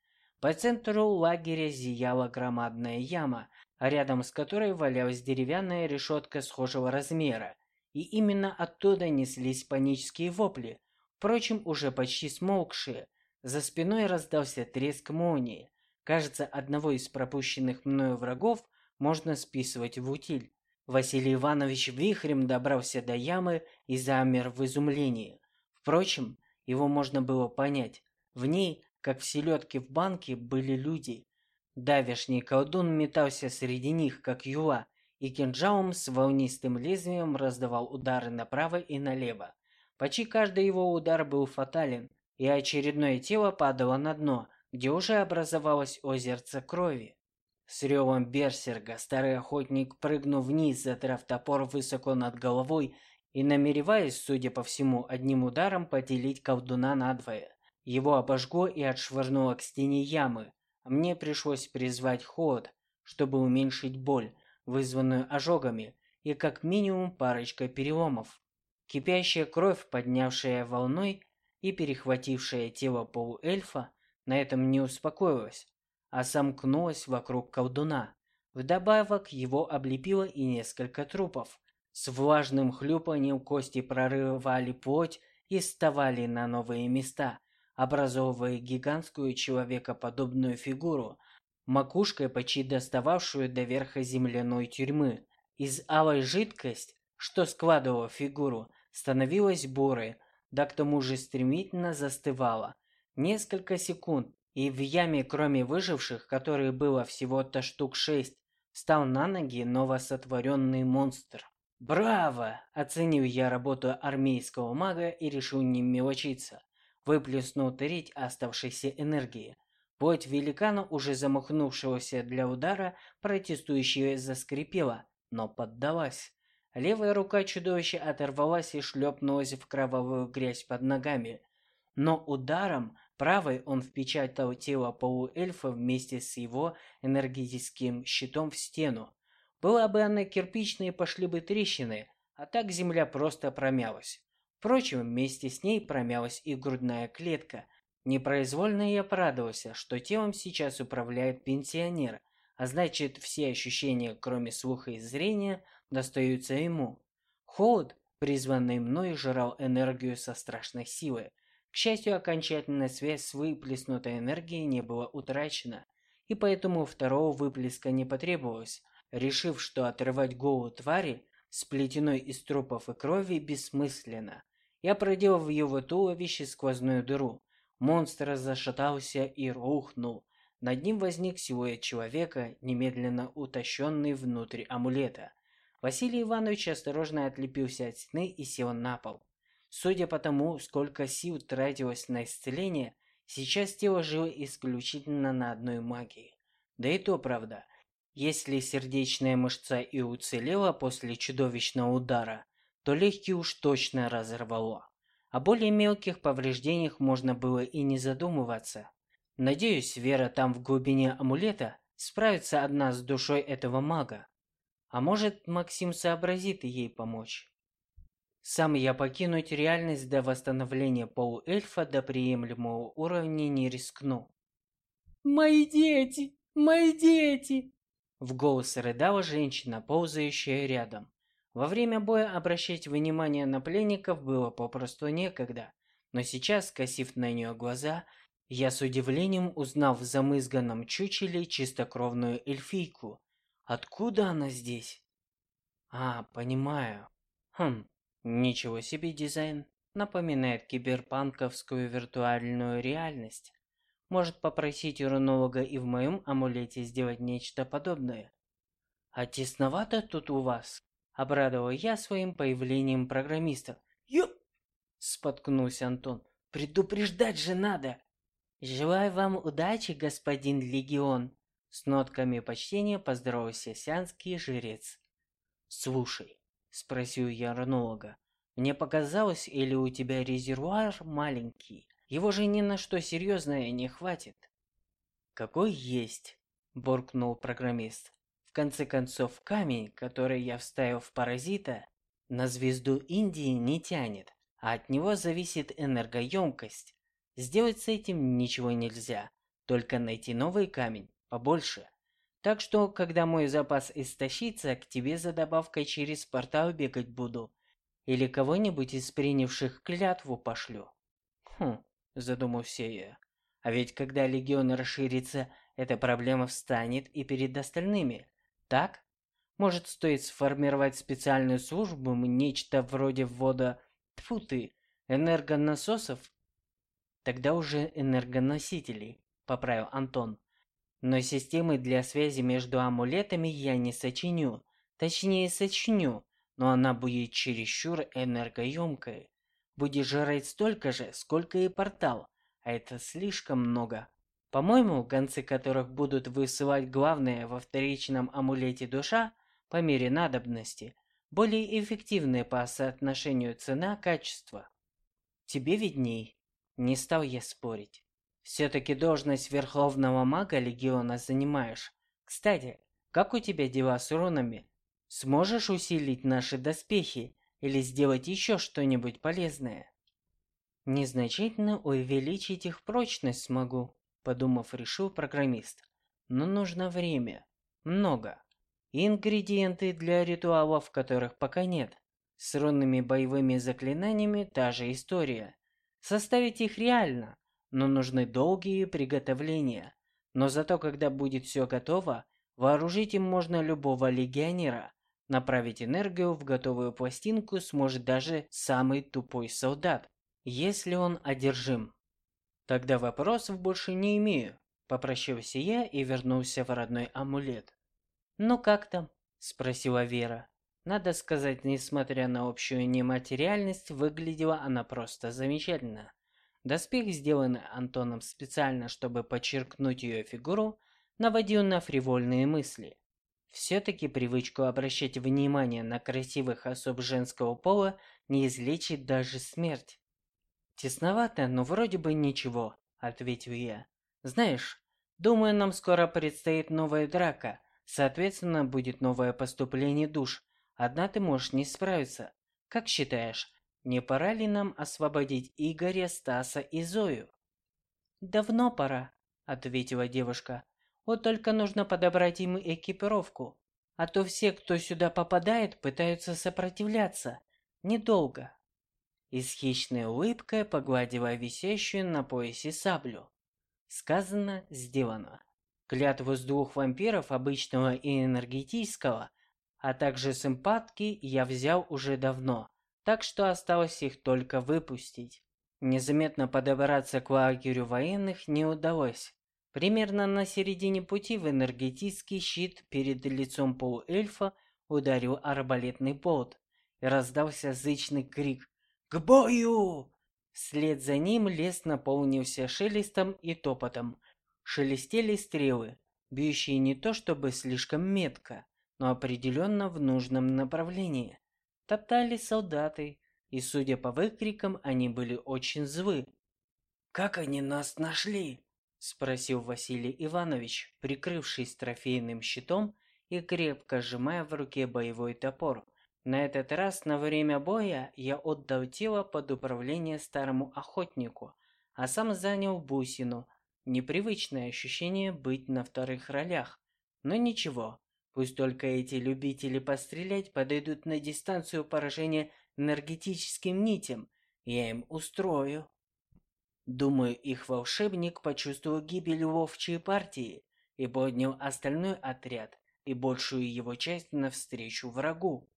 По центру лагеря зияла громадная яма, рядом с которой валялась деревянная решетка схожего размера, и именно оттуда неслись панические вопли, впрочем, уже почти смолкшие. За спиной раздался треск молнии. Кажется, одного из пропущенных мною врагов можно списывать в утиль. Василий Иванович вихрем добрался до ямы и замер в изумлении. Впрочем, его можно было понять. В ней, как в селедке в банке, были люди. Давешний колдун метался среди них, как юла, и кинжалом с волнистым лезвием раздавал удары направо и налево. Почти каждый его удар был фатален, и очередное тело падало на дно, где уже образовалось озерце крови. С ревом берсерга старый охотник прыгнул вниз, задрав топор высоко над головой и намереваясь, судя по всему, одним ударом поделить колдуна надвое. Его обожгло и отшвырнуло к стене ямы, мне пришлось призвать холод, чтобы уменьшить боль, вызванную ожогами, и как минимум парочкой переломов. Кипящая кровь, поднявшая волной и перехватившая тело полуэльфа, на этом не успокоилась а сомкнулась вокруг колдуна. Вдобавок его облепило и несколько трупов. С влажным хлюпанием кости прорывали плоть и вставали на новые места, образовывая гигантскую человекоподобную фигуру, макушкой почти достававшую до верха земляной тюрьмы. Из алой жидкость, что складывала фигуру, становилась бурой, да к тому же стремительно застывала. Несколько секунд, и в яме, кроме выживших, которые было всего-то штук шесть, встал на ноги новосотворенный монстр. «Браво!» – оценил я работу армейского мага и решил не мелочиться. Выплеснул треть оставшейся энергии. Плоть великана, уже замахнувшегося для удара, протестующая заскрипела, но поддалась. Левая рука чудовища оторвалась и шлепнулась в кровавую грязь под ногами. Но ударом Правой он впечатал тело полуэльфа вместе с его энергетическим щитом в стену. Была бы она кирпичной, пошли бы трещины, а так земля просто промялась. Впрочем, вместе с ней промялась и грудная клетка. Непроизвольно я порадовался, что телом сейчас управляет пенсионер, а значит, все ощущения, кроме слуха и зрения, достаются ему. Холод, призванный мной, жрал энергию со страшной силой. К счастью, окончательная связь с выплеснутой энергией не была утрачена, и поэтому второго выплеска не потребовалось. Решив, что отрывать голову твари, сплетенной из трупов и крови, бессмысленно, я проделал в его туловище сквозную дыру. Монстр зашатался и рухнул. Над ним возник силуэт человека, немедленно утащенный внутрь амулета. Василий Иванович осторожно отлепился от стены и сел на пол. Судя по тому, сколько сил тратилось на исцеление, сейчас тело жило исключительно на одной магии. Да и то правда. Если сердечная мышца и уцелела после чудовищного удара, то легкие уж точно разорвало. О более мелких повреждениях можно было и не задумываться. Надеюсь, Вера там в глубине амулета справится одна с душой этого мага. А может, Максим сообразит ей помочь. Сам я покинуть реальность до восстановления полуэльфа до приемлемого уровня не рискну. «Мои дети! Мои дети!» В голос рыдала женщина, ползающая рядом. Во время боя обращать внимание на пленников было попросту некогда, но сейчас, косив на нее глаза, я с удивлением узнал в замызганном чучеле чистокровную эльфийку. Откуда она здесь? А, понимаю. Хм, Ничего себе дизайн. Напоминает киберпанковскую виртуальную реальность. Может попросить урнолога и в моем амулете сделать нечто подобное. А тесновато тут у вас. Обрадовал я своим появлением программиста. Ёп! Споткнулся Антон. Предупреждать же надо. Желаю вам удачи, господин Легион. С нотками почтения поздоровался сианский жрец. Слушай, спросил я ранолога. Мне показалось, или у тебя резервуар маленький? Его же ни на что серьезное не хватит. Какой есть, буркнул программист. Конце концов, камень, который я вставил в паразита, на звезду Индии не тянет, а от него зависит энергоемкость. Сделать с этим ничего нельзя, только найти новый камень, побольше. Так что, когда мой запас истощится, к тебе за добавкой через портал бегать буду. Или кого-нибудь из принявших клятву пошлю. Хм, задумался я. А ведь когда легион расширится, эта проблема встанет и перед остальными. Так? Может, стоит сформировать специальную службу, нечто вроде ввода, тьфу ты, энергонасосов? Тогда уже энергоносителей, поправил Антон. Но системы для связи между амулетами я не сочиню. Точнее, сочиню, но она будет чересчур энергоемкой. Будет жрать столько же, сколько и портал, а это слишком много. По-моему, гонцы которых будут высылать главное во вторичном амулете душа по мере надобности, более эффективные по соотношению цена-качество. Тебе видней. Не стал я спорить. Все-таки должность Верховного Мага Легиона занимаешь. Кстати, как у тебя дела с рунами? Сможешь усилить наши доспехи или сделать еще что-нибудь полезное? Незначительно увеличить их прочность смогу, подумав, решил программист. Но нужно время. Много. ингредиенты для ритуалов, которых пока нет. С рунными боевыми заклинаниями та же история. Составить их реально, но нужны долгие приготовления. Но зато, когда будет все готово, вооружить им можно любого легионера. Направить энергию в готовую пластинку сможет даже самый тупой солдат, если он одержим. Тогда вопросов больше не имею. Попрощался я и вернулся в родной амулет. «Ну как там?» – спросила Вера. Надо сказать, несмотря на общую нематериальность, выглядела она просто замечательно. Доспех, сделанный Антоном специально, чтобы подчеркнуть ее фигуру, наводил на фривольные мысли. Все-таки привычку обращать внимание на красивых особ женского пола не излечит даже смерть. «Тесновато, но вроде бы ничего», — ответил я. «Знаешь, думаю, нам скоро предстоит новая драка. Соответственно, будет новое поступление душ. Одна ты можешь не справиться. Как считаешь, не пора ли нам освободить Игоря, Стаса и Зою?» «Давно пора», — ответила девушка. Вот только нужно подобрать им экипировку. А то все, кто сюда попадает, пытаются сопротивляться. Недолго. И с хищной улыбкой погладила висящую на поясе саблю. Сказано, сделано. Клятву с двух вампиров, обычного и энергетического, а также симпатки, я взял уже давно, так что осталось их только выпустить. Незаметно подобраться к лагерю военных не удалось. Примерно на середине пути в энергетический щит перед лицом полуэльфа ударил арбалетный болт, и раздался зычный крик «К бою!». Вслед за ним лес наполнился шелестом и топотом. Шелестели стрелы, бьющие не то чтобы слишком метко, но определенно в нужном направлении. Топтали солдаты, и, судя по выкрикам, они были очень злы. «Как они нас нашли?» спросил Василий Иванович, прикрывшись трофейным щитом и крепко сжимая в руке боевой топор. На этот раз на время боя я отдал тело под управление старому охотнику, а сам занял бусину. Непривычное ощущение быть на вторых ролях. Но ничего, пусть только эти любители пострелять подойдут на дистанцию поражения энергетическим нитям, я им устрою. Думаю, их волшебник почувствовал гибель ловчей партии и поднял остальной отряд и большую его часть навстречу врагу.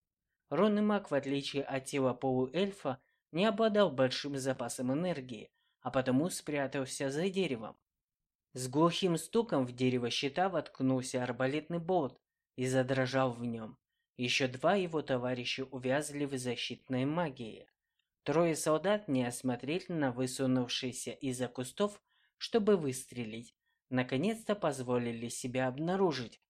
Рунный маг, в отличие от тела полуэльфа, не обладал большим запасом энергии, а потому спрятался за деревом. С глухим стуком в дерево щита воткнулся арбалетный болт и задрожал в нем. Еще два его товарища увязли в защитной магии. Трое солдат, неосмотрительно высунувшиеся из-за кустов, чтобы выстрелить, наконец-то позволили себя обнаружить.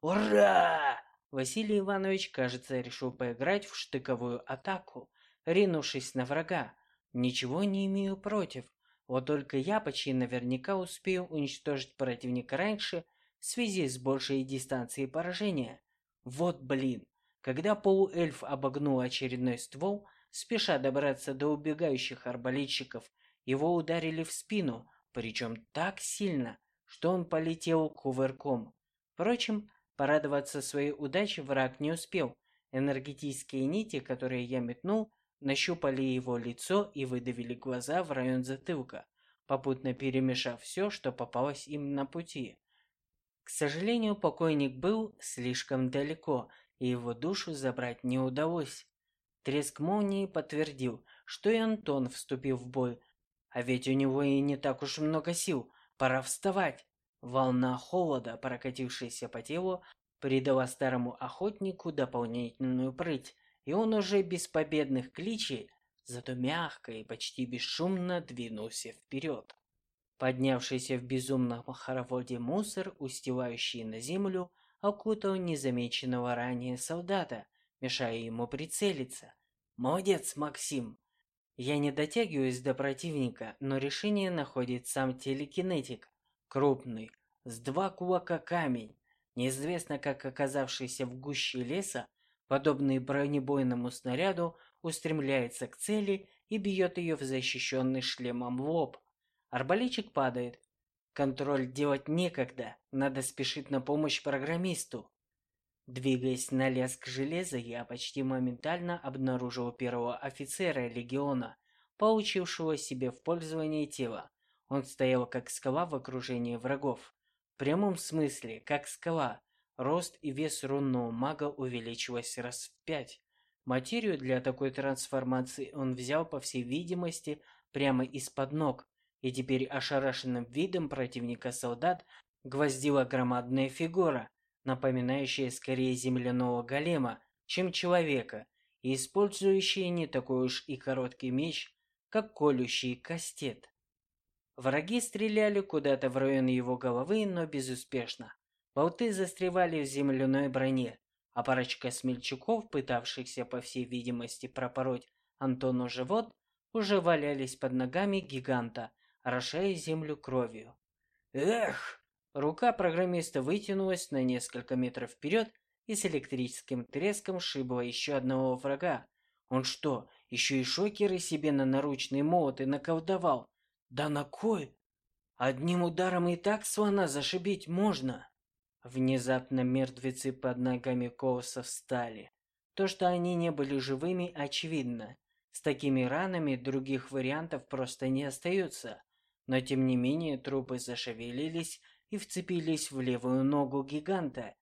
«Ура!» Василий Иванович, кажется, решил поиграть в штыковую атаку, ринувшись на врага. Ничего не имею против. Вот только я почти наверняка успею уничтожить противника раньше в связи с большей дистанцией поражения. Вот блин. Когда полуэльф обогнул очередной ствол, Спеша добраться до убегающих арбалетчиков, его ударили в спину, причем так сильно, что он полетел кувырком. Впрочем, порадоваться своей удаче враг не успел. Энергетические нити, которые я метнул, нащупали его лицо и выдавили глаза в район затылка, попутно перемешав все, что попалось им на пути. К сожалению, покойник был слишком далеко, и его душу забрать не удалось. Треск молнии подтвердил, что и Антон вступил в бой, а ведь у него и не так уж много сил, пора вставать. Волна холода, прокатившаяся по телу, придала старому охотнику дополнительную прыть, и он уже без победных кличей, зато мягко и почти бесшумно двинулся вперед. Поднявшийся в безумном хороводе мусор, устилающий на землю, окутал незамеченного ранее солдата, мешая ему прицелиться. «Молодец, Максим!» Я не дотягиваюсь до противника, но решение находит сам телекинетик. Крупный, с два кулака камень, неизвестно как оказавшийся в гуще леса, подобный бронебойному снаряду, устремляется к цели и бьет ее в защищенный шлемом лоб. Арбалетчик падает. Контроль делать некогда, надо спешить на помощь программисту. Двигаясь на лязг железа, я почти моментально обнаружил первого офицера легиона, получившего себе в пользование тело. Он стоял как скала в окружении врагов. В прямом смысле, как скала. Рост и вес рунного мага увеличилось раз в пять. Материю для такой трансформации он взял, по всей видимости, прямо из-под ног, и теперь ошарашенным видом противника солдат гвоздила громадная фигура, напоминающая скорее земляного голема, чем человека, и использующая не такой уж и короткий меч, как колющий кастет. Враги стреляли куда-то в район его головы, но безуспешно. Болты застревали в земляной броне, а парочка смельчаков, пытавшихся, по всей видимости, пропороть Антону живот, уже валялись под ногами гиганта, орошая землю кровью. «Эх!» Рука программиста вытянулась на несколько метров вперед и с электрическим треском шибла еще одного врага. Он что, еще и шокеры себе на наручный молот и наколдовал? Да на кой? Одним ударом и так слона зашибить можно. Внезапно мертвецы под ногами Коуса встали. То, что они не были живыми, очевидно. С такими ранами других вариантов просто не остается. Но тем не менее трупы зашевелились и вцепились в левую ногу гиганта.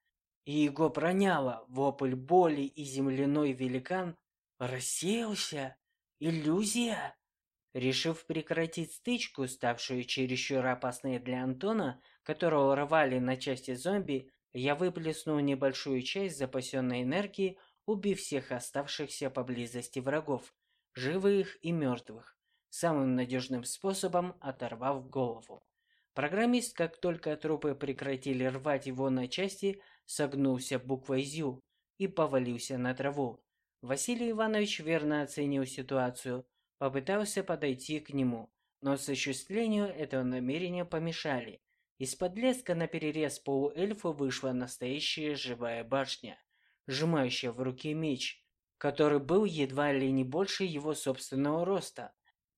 И его проняло, вопль боли и земляной великан рассеялся. Иллюзия? Решив прекратить стычку, ставшую чересчур опасной для Антона, которого рвали на части зомби, я выплеснул небольшую часть запасенной энергии, убив всех оставшихся поблизости врагов, живых и мертвых самым надежным способом оторвав голову. Программист, как только трупы прекратили рвать его на части, согнулся буквой «Зю» и повалился на траву. Василий Иванович верно оценил ситуацию, попытался подойти к нему, но осуществлению этого намерения помешали. Из-под леска на перерез полуэльфу вышла настоящая живая башня, сжимающая в руке меч, который был едва ли не больше его собственного роста.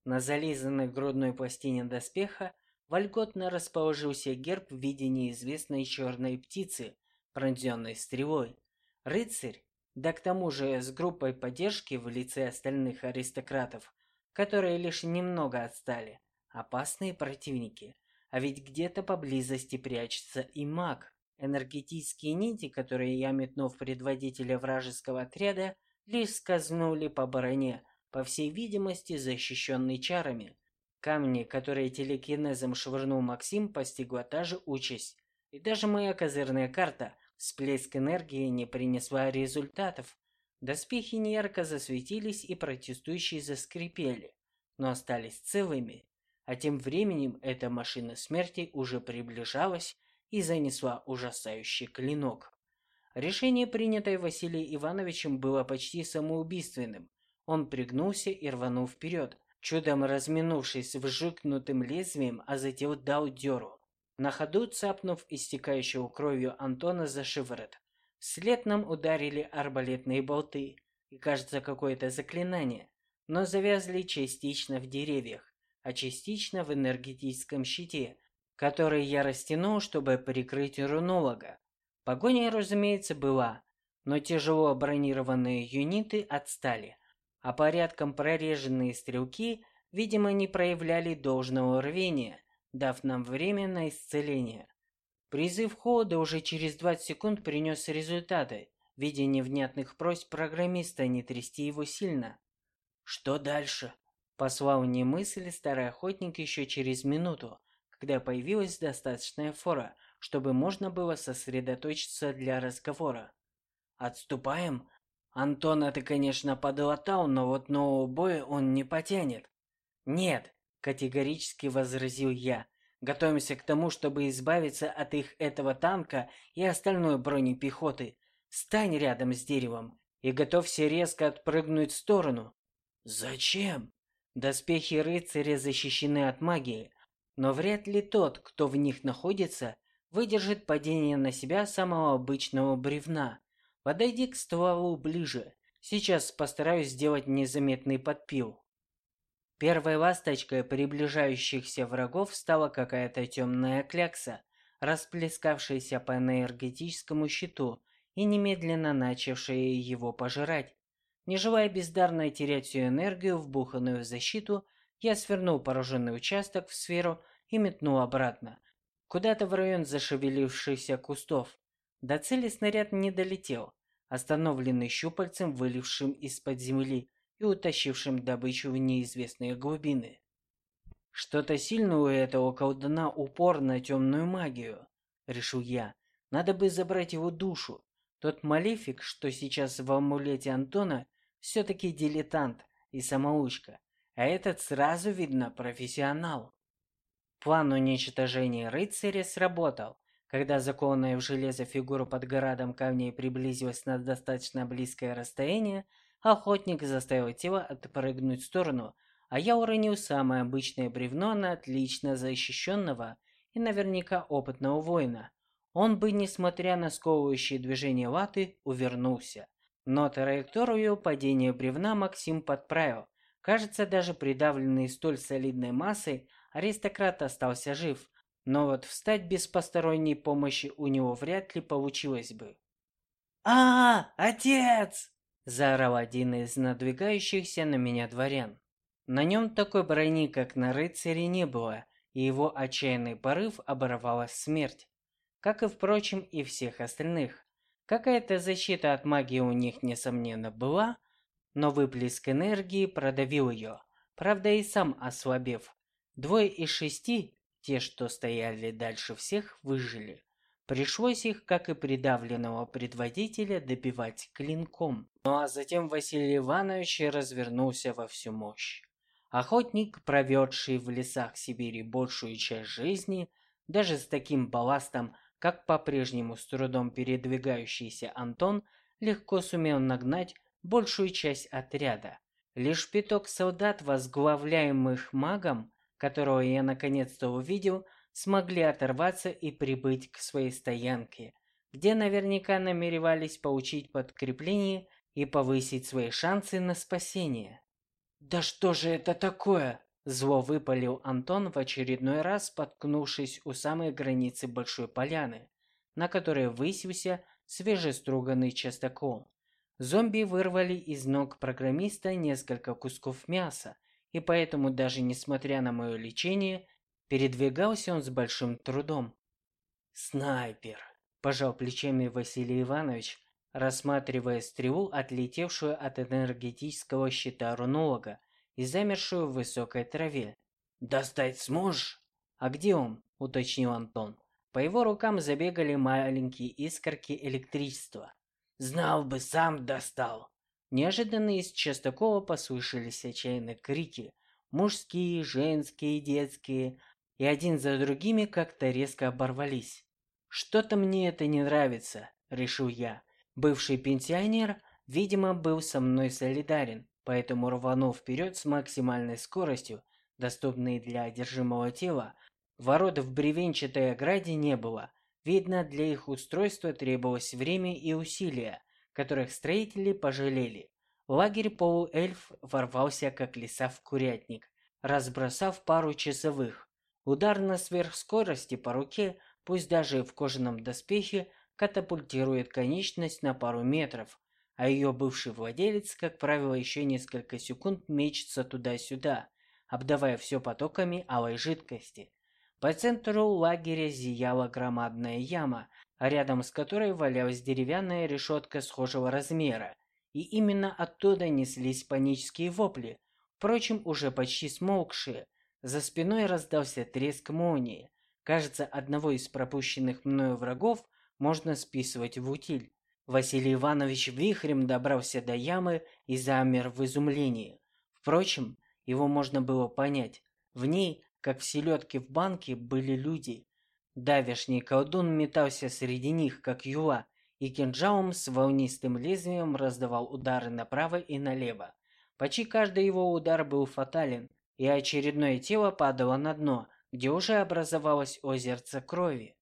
На зализанной грудной пластине доспеха вольготно расположился герб в виде неизвестной черной птицы, пронзенной стрелой. Рыцарь, да к тому же с группой поддержки в лице остальных аристократов, которые лишь немного отстали, опасные противники. А ведь где-то поблизости прячется и маг. Энергетические нити, которые я метнул в предводителя вражеского отряда, лишь скользнули по броне, по всей видимости, защищенный чарами. Камни, которые телекинезом швырнул Максим, постигла та же участь. И даже моя козырная карта, всплеск энергии, не принесла результатов. Доспехи неярко засветились и протестующие заскрипели, но остались целыми. А тем временем эта машина смерти уже приближалась и занесла ужасающий клинок. Решение, принятое Василием Ивановичем, было почти самоубийственным. Он пригнулся и рванул вперед, чудом разминувшись вжикнутым лезвием, а затем дал дёру. На ходу цапнув истекающего кровью Антона за шиворот. Вслед нам ударили арбалетные болты и, кажется, какое-то заклинание, но завязли частично в деревьях, а частично в энергетическом щите, который я растянул, чтобы прикрыть рунолога. Погоня, разумеется, была, но тяжело бронированные юниты отстали а порядком прореженные стрелки, видимо, не проявляли должного рвения, дав нам время на исцеление. Призыв холода уже через 20 секунд принес результаты. видя невнятных просьб программиста не трясти его сильно. «Что дальше?» – послал мне мысль старый охотник еще через минуту, когда появилась достаточная фора, чтобы можно было сосредоточиться для разговора. «Отступаем?» Антон это, конечно, подлатал, но вот нового боя он не потянет. «Нет», – категорически возразил я, Готовимся к тому, чтобы избавиться от их этого танка и остальной бронепехоты. Стань рядом с деревом и готовься резко отпрыгнуть в сторону. Зачем? Доспехи рыцаря защищены от магии, но вряд ли тот, кто в них находится, выдержит падение на себя самого обычного бревна. Подойди к стволу ближе. Сейчас постараюсь сделать незаметный подпил. Первой ласточкой приближающихся врагов стала какая-то темная клякса, расплескавшаяся по энергетическому щиту и немедленно начавшая его пожирать. Не желая бездарно терять всю энергию, вбуханную в защиту, я свернул пораженный участок в сферу и метнул обратно, куда-то в район зашевелившихся кустов. До цели снаряд не долетел, остановленный щупальцем, вылившим из-под земли, и утащившим добычу в неизвестные глубины. Что-то сильное у этого колдуна упор на темную магию, решил я. Надо бы забрать его душу. Тот малефик, что сейчас в амулете Антона, все-таки дилетант и самоучка, а этот сразу видно профессионал. План уничтожения рыцаря сработал. Когда закованная в железо фигура под городом камней приблизилась на достаточно близкое расстояние, Охотник заставил тело отпрыгнуть в сторону, а я уронил самое обычное бревно на отлично защищенного и наверняка опытного воина. Он бы, несмотря на сковывающие движения латы, увернулся. Но траекторию падения бревна Максим подправил. Кажется, даже придавленный столь солидной массой, аристократ остался жив. Но вот встать без посторонней помощи у него вряд ли получилось бы. «А, отец!» Заорал один из надвигающихся на меня дворян. На нем такой брони, как на рыцаре, не было, и его отчаянный порыв оборвала смерть. Как и, впрочем, и всех остальных. Какая-то защита от магии у них, несомненно, была, но выплеск энергии продавил ее, правда и сам ослабев. Двое из шести, те, что стояли дальше всех, выжили. Пришлось их, как и придавленного предводителя, добивать клинком. Ну а затем Василий Иванович развернулся во всю мощь. Охотник, проведший в лесах Сибири большую часть жизни, даже с таким балластом, как по-прежнему с трудом передвигающийся Антон, легко сумел нагнать большую часть отряда. Лишь пяток солдат, возглавляемых магом, которого я наконец-то увидел, смогли оторваться и прибыть к своей стоянке, где наверняка намеревались получить подкрепление и повысить свои шансы на спасение. «Да что же это такое?» Зло выпалил Антон в очередной раз, споткнувшись у самой границы большой поляны, на которой высился свежеструганный частокол. Зомби вырвали из ног программиста несколько кусков мяса, и поэтому даже несмотря на мое лечение, Передвигался он с большим трудом. «Снайпер!» – пожал плечами Василий Иванович, рассматривая стрелу, отлетевшую от энергетического щита рунолога и замершую в высокой траве. «Достать сможешь?» «А где он?» – уточнил Антон. По его рукам забегали маленькие искорки электричества. «Знал бы, сам достал!» Неожиданно из частокола послышались отчаянные крики. Мужские, женские, детские – и один за другими как-то резко оборвались. «Что-то мне это не нравится», – решил я. Бывший пенсионер, видимо, был со мной солидарен, поэтому рванул вперед с максимальной скоростью, доступной для одержимого тела. Ворот в бревенчатой ограде не было. Видно, для их устройства требовалось время и усилия, которых строители пожалели. Лагерь полуэльф ворвался, как лиса в курятник, разбросав пару часовых, Удар на сверхскорости по руке, пусть даже в кожаном доспехе, катапультирует конечность на пару метров, а ее бывший владелец, как правило, еще несколько секунд мечется туда-сюда, обдавая все потоками алой жидкости. По центру лагеря зияла громадная яма, а рядом с которой валялась деревянная решетка схожего размера. И именно оттуда неслись панические вопли, впрочем, уже почти смолкшие. За спиной раздался треск молнии. Кажется, одного из пропущенных мною врагов можно списывать в утиль. Василий Иванович вихрем добрался до ямы и замер в изумлении. Впрочем, его можно было понять. В ней как в селедке в банке были люди. Давешний колдун метался среди них, как юла, и кинжалом с волнистым лезвием раздавал удары направо и налево. Почти каждый его удар был фатален, и очередное тело падало на дно, где уже образовалось озерце крови.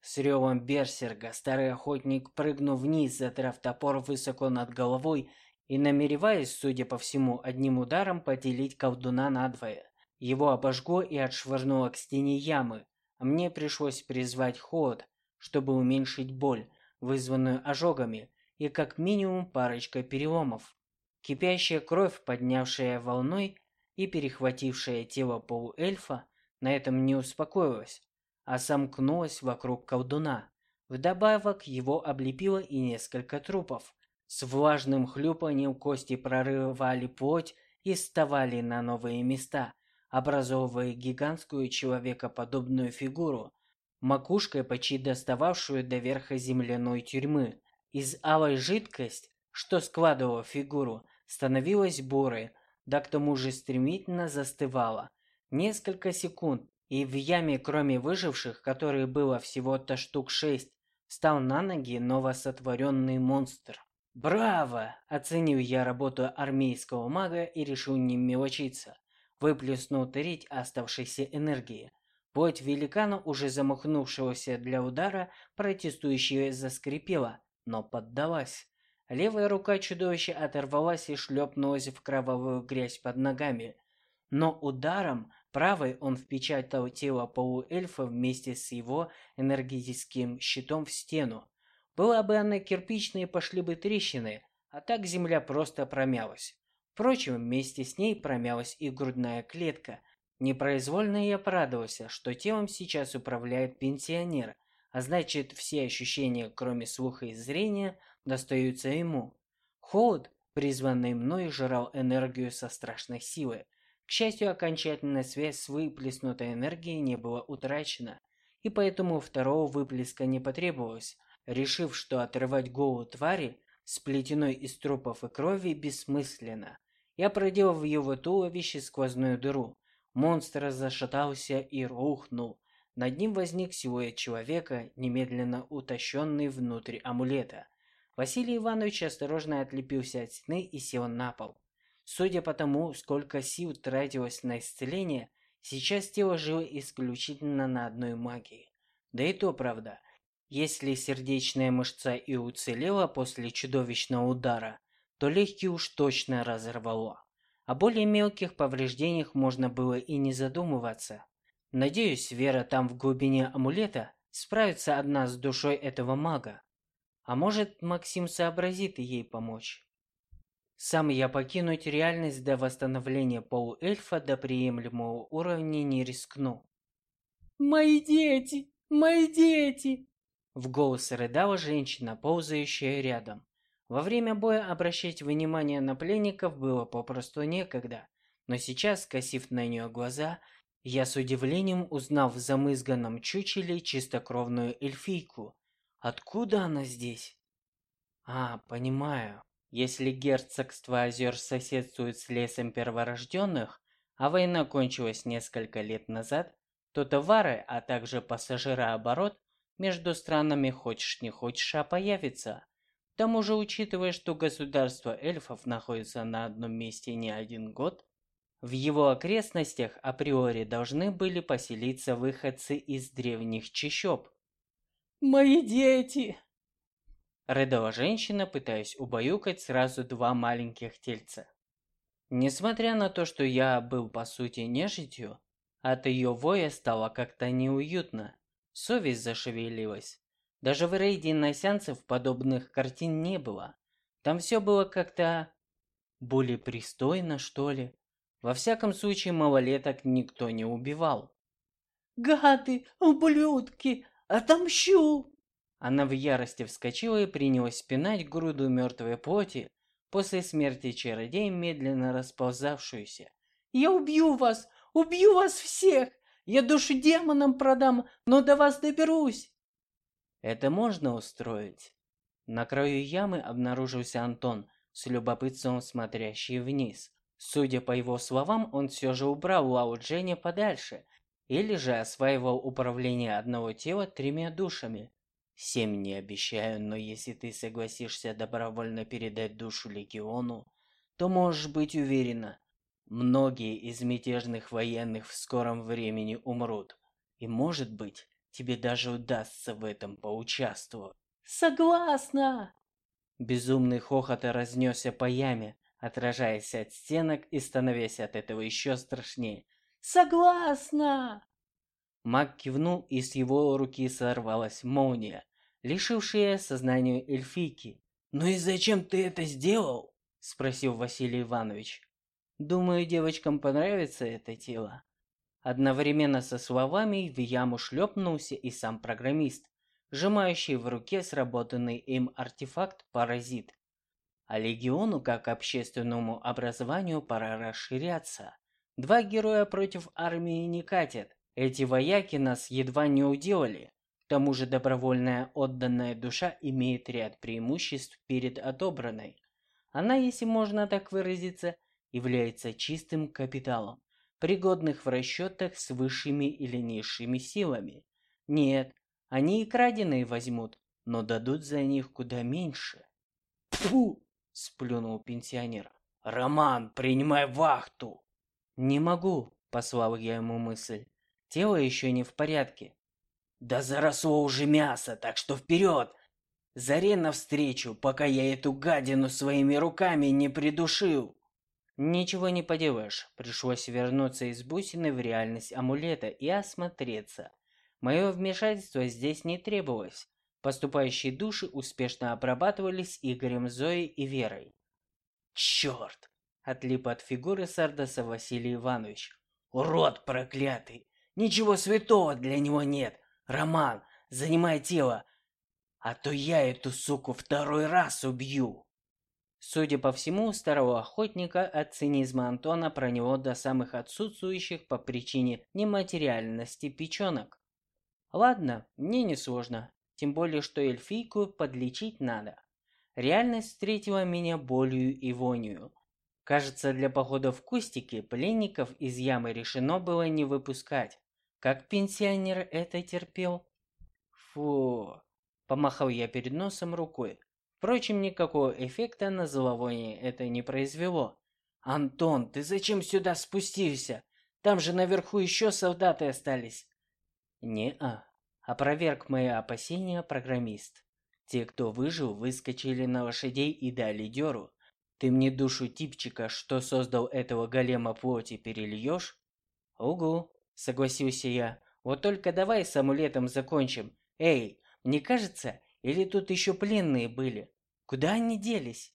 С ревом берсерга старый охотник прыгнул вниз, задрав топор высоко над головой и намереваясь, судя по всему, одним ударом поделить колдуна надвое. Его обожгло и отшвырнуло к стене ямы, а мне пришлось призвать холод, чтобы уменьшить боль, вызванную ожогами, и как минимум парочкой переломов. Кипящая кровь, поднявшая волной и перехватившая тело полуэльфа, на этом не успокоилась, а сомкнулась вокруг колдуна. Вдобавок его облепило и несколько трупов. С влажным хлюпанием кости прорывали плоть и вставали на новые места – образовывая гигантскую человекоподобную фигуру, макушкой почти достававшую до верха земляной тюрьмы. Из алой жидкость, что складывала фигуру, становилась бурой, да к тому же стремительно застывала. Несколько секунд, и в яме, кроме выживших, которые было всего-то штук шесть, встал на ноги новосотворенный монстр. «Браво!» – оценил я работу армейского мага и решил не мелочиться выплеснул треть оставшейся энергии. Плоть великана, уже замахнувшегося для удара, протестующая заскрипела, но поддалась. Левая рука чудовища оторвалась и шлепнулась в кровавую грязь под ногами. Но ударом правой он впечатал тело полуэльфа вместе с его энергетическим щитом в стену. Была бы она кирпичной, пошли бы трещины, а так земля просто промялась. Впрочем, вместе с ней промялась и грудная клетка. Непроизвольно я порадовался, что телом сейчас управляет пенсионер, а значит, все ощущения, кроме слуха и зрения, достаются ему. Холод, призванный мной, жрал энергию со страшной силой. К счастью, окончательная связь с выплеснутой энергией не была утрачена, и поэтому второго выплеска не потребовалось. Решив, что отрывать голову твари, сплетенной из трупов и крови, бессмысленно, я проделал в его туловище сквозную дыру. Монстр зашатался и рухнул. Над ним возник силуэт человека, немедленно утащенный внутрь амулета. Василий Иванович осторожно отлепился от стены и сел на пол. Судя по тому, сколько сил тратилось на исцеление, сейчас тело жило исключительно на одной магии. Да и то правда. Если сердечная мышца и уцелела после чудовищного удара, то легкие уж точно разорвало. О более мелких повреждениях можно было и не задумываться. Надеюсь, Вера там в глубине амулета справится одна с душой этого мага. А может, Максим сообразит ей помочь. Сам я покинуть реальность до восстановления полуэльфа до приемлемого уровня не рискну. «Мои дети! Мои дети!» В голос рыдала женщина, ползающая рядом. Во время боя обращать внимание на пленников было попросту некогда, но сейчас, косив на нее глаза, я с удивлением узнал в замызганном чучеле чистокровную эльфийку. Откуда она здесь? А, понимаю. Если герцогство озер соседствует с лесом перворожденных, а война кончилась несколько лет назад, то товары, а также пассажирооборот между странами хочешь не хочешь, а появится. К тому же, учитывая, что государство эльфов находится на одном месте не один год, в его окрестностях априори должны были поселиться выходцы из древних чащоб. «Мои дети!» Рыдала женщина, пытаясь убаюкать сразу два маленьких тельца. Несмотря на то, что я был по сути нежитью, от ее воя стало как-то неуютно. Совесть зашевелилась. Даже в рейде иносянцев подобных картин не было. Там все было как-то более пристойно, что ли. Во всяком случае, малолеток никто не убивал. Гады, ублюдки, отомщу!» Она в ярости вскочила и принялась пинать груду мертвой плоти, после смерти чародея, медленно расползавшуюся. «Я убью вас! Убью вас всех! Я душу демонам продам, но до вас доберусь!» Это можно устроить. На краю ямы обнаружился Антон, с любопытством смотрящий вниз. Судя по его словам, он все же убрал Лао Дженя подальше, или же осваивал управление одного тела тремя душами. Семь не обещаю, но если ты согласишься добровольно передать душу Легиону, то можешь быть уверена, многие из мятежных военных в скором времени умрут. И может быть, тебе даже удастся в этом поучаствовать. Согласна! Безумный хохот разнесся по яме, отражаясь от стенок и становясь от этого еще страшнее. Согласна! Маг кивнул, и с его руки сорвалась молния, лишившая сознания эльфийки. «Ну и зачем ты это сделал?» – спросил Василий Иванович. «Думаю, девочкам понравится это тело». Одновременно со словами в яму шлепнулся и сам программист, сжимающий в руке сработанный им артефакт-паразит. А легиону, как общественному образованию, пора расширяться. Два героя против армии не катят. Эти вояки нас едва не уделали. К тому же добровольная отданная душа имеет ряд преимуществ перед отобранной. Она, если можно так выразиться, является чистым капиталом, пригодных в расчетах с высшими или низшими силами. Нет, они и краденые возьмут, но дадут за них куда меньше. Фу! сплюнул пенсионер. Роман, принимай вахту. Не могу, послал я ему мысль. Тело еще не в порядке. Да заросло уже мясо, так что вперед! Заре навстречу, пока я эту гадину своими руками не придушил. Ничего не поделаешь, пришлось вернуться из бусины в реальность амулета и осмотреться. Мое вмешательство здесь не требовалось. Поступающие души успешно обрабатывались Игорем, Зоей и Верой. Черт! Отлип от фигуры Сардаса Василий Иванович. Урод проклятый! Ничего святого для него нет. Роман, занимай тело, а то я эту суку второй раз убью. Судя по всему, старого охотника от цинизма Антона про него до самых отсутствующих по причине нематериальности печенок. Ладно, мне не сложно, тем более, что эльфийку подлечить надо. Реальность встретила меня болью и вонью. Кажется, для похода в кустики пленников из ямы решено было не выпускать. Как пенсионер это терпел? Фу, помахал я перед носом рукой. Впрочем, никакого эффекта на зловоние это не произвело. Антон, ты зачем сюда спустился? Там же наверху еще солдаты остались. Не-а. Опроверг мои опасения программист. Те, кто выжил, выскочили на лошадей и дали дёру. Ты мне душу типчика, что создал этого голема плоти, перельешь? Угу, согласился я. Вот только давай с амулетом закончим. Эй, мне кажется, или тут еще пленные были? Куда они делись?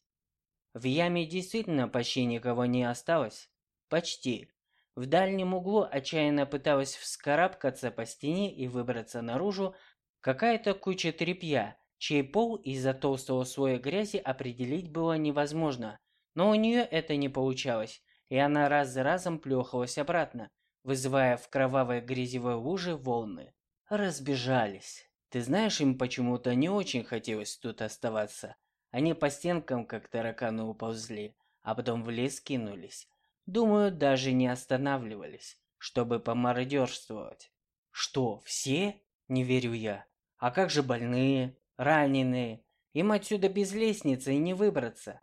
В яме действительно почти никого не осталось. Почти. В дальнем углу отчаянно пыталась вскарабкаться по стене и выбраться наружу какая-то куча тряпья, чей пол из-за толстого слоя грязи определить было невозможно. Но у нее это не получалось, и она раз за разом плюхалась обратно, вызывая в кровавой грязевой луже волны. Разбежались. Ты знаешь, им почему-то не очень хотелось тут оставаться. Они по стенкам, как тараканы, уползли, а потом в лес кинулись. Думаю, даже не останавливались, чтобы помародерствовать. Что, все? Не верю я. А как же больные, раненые? Им отсюда без лестницы и не выбраться.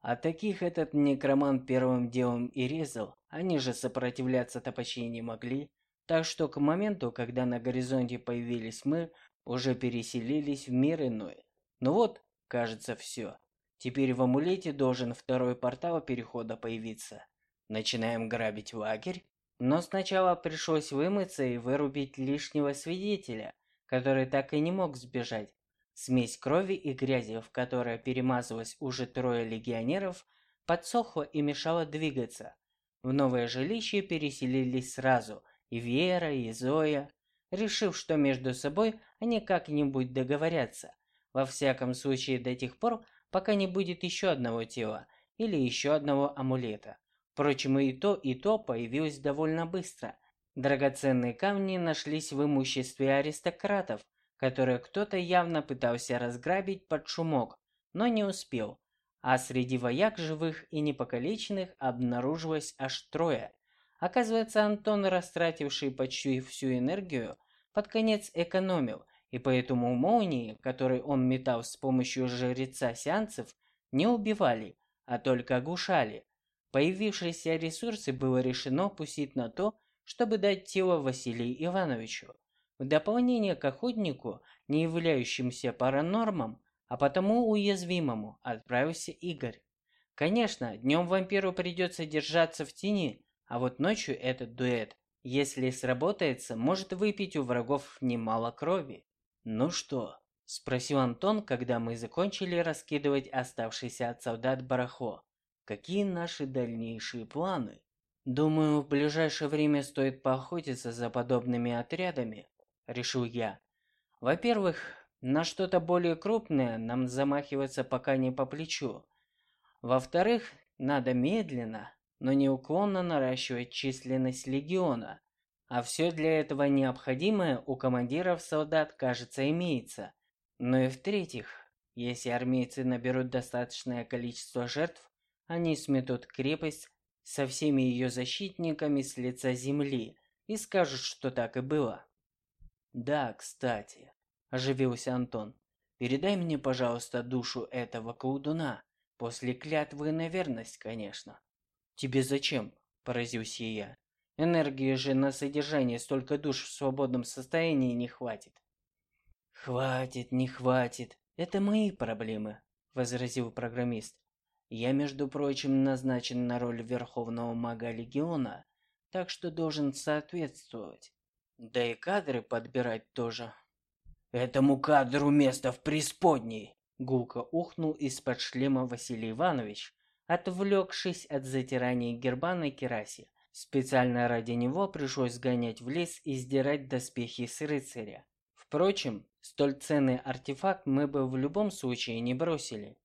А таких этот некроман первым делом и резал. Они же сопротивляться-то почти не могли. Так что к моменту, когда на горизонте появились мы, уже переселились в мир иной. Ну вот, кажется, все. Теперь в амулете должен второй портал перехода появиться. Начинаем грабить лагерь. Но сначала пришлось вымыться и вырубить лишнего свидетеля, который так и не мог сбежать. Смесь крови и грязи, в которой перемазалось уже трое легионеров, подсохла и мешала двигаться. В новое жилище переселились сразу, и Вера, и Зоя, решив, что между собой они как-нибудь договорятся. Во всяком случае до тех пор, пока не будет еще одного тела или еще одного амулета. Впрочем, и то, и то появилось довольно быстро. Драгоценные камни нашлись в имуществе аристократов, которые кто-то явно пытался разграбить под шумок, но не успел. А среди вояк живых и непокалеченных обнаружилось аж трое. Оказывается, Антон, растративший почти всю энергию, под конец экономил, и поэтому молнии, которые он метал с помощью жреца сеансов, не убивали, а только оглушали. Появившиеся ресурсы было решено пустить на то, чтобы дать тело Василию Ивановичу. В дополнение к охотнику, не являющимся паранормом, а потому уязвимому, отправился Игорь. Конечно, днем вампиру придется держаться в тени, а вот ночью этот дуэт, если сработается, может выпить у врагов немало крови. «Ну что?» – спросил Антон, когда мы закончили раскидывать оставшийся от солдат барахло. «Какие наши дальнейшие планы?» «Думаю, в ближайшее время стоит поохотиться за подобными отрядами», – решил я. «Во-первых, на что-то более крупное нам замахиваться пока не по плечу. Во-вторых, надо медленно, но неуклонно наращивать численность легиона. А все для этого необходимое у командиров солдат, кажется, имеется. Но и в-третьих, если армейцы наберут достаточное количество жертв, они сметут крепость со всеми ее защитниками с лица земли и скажут, что так и было. Да, кстати, оживился Антон. Передай мне, пожалуйста, душу этого колдуна. После клятвы на верность, конечно. Тебе зачем? Поразился я. Энергии же на содержание столько душ в свободном состоянии не хватит. Хватит, не хватит. Это мои проблемы, возразил программист. Я, между прочим, назначен на роль Верховного Мага Легиона, так что должен соответствовать. Да и кадры подбирать тоже. Этому кадру место в преисподней, гулко ухнул из-под шлема Василий Иванович, отвлекшись от затирания герба на керасе. Специально ради него пришлось сгонять в лес и сдирать доспехи с рыцаря. Впрочем, столь ценный артефакт мы бы в любом случае не бросили.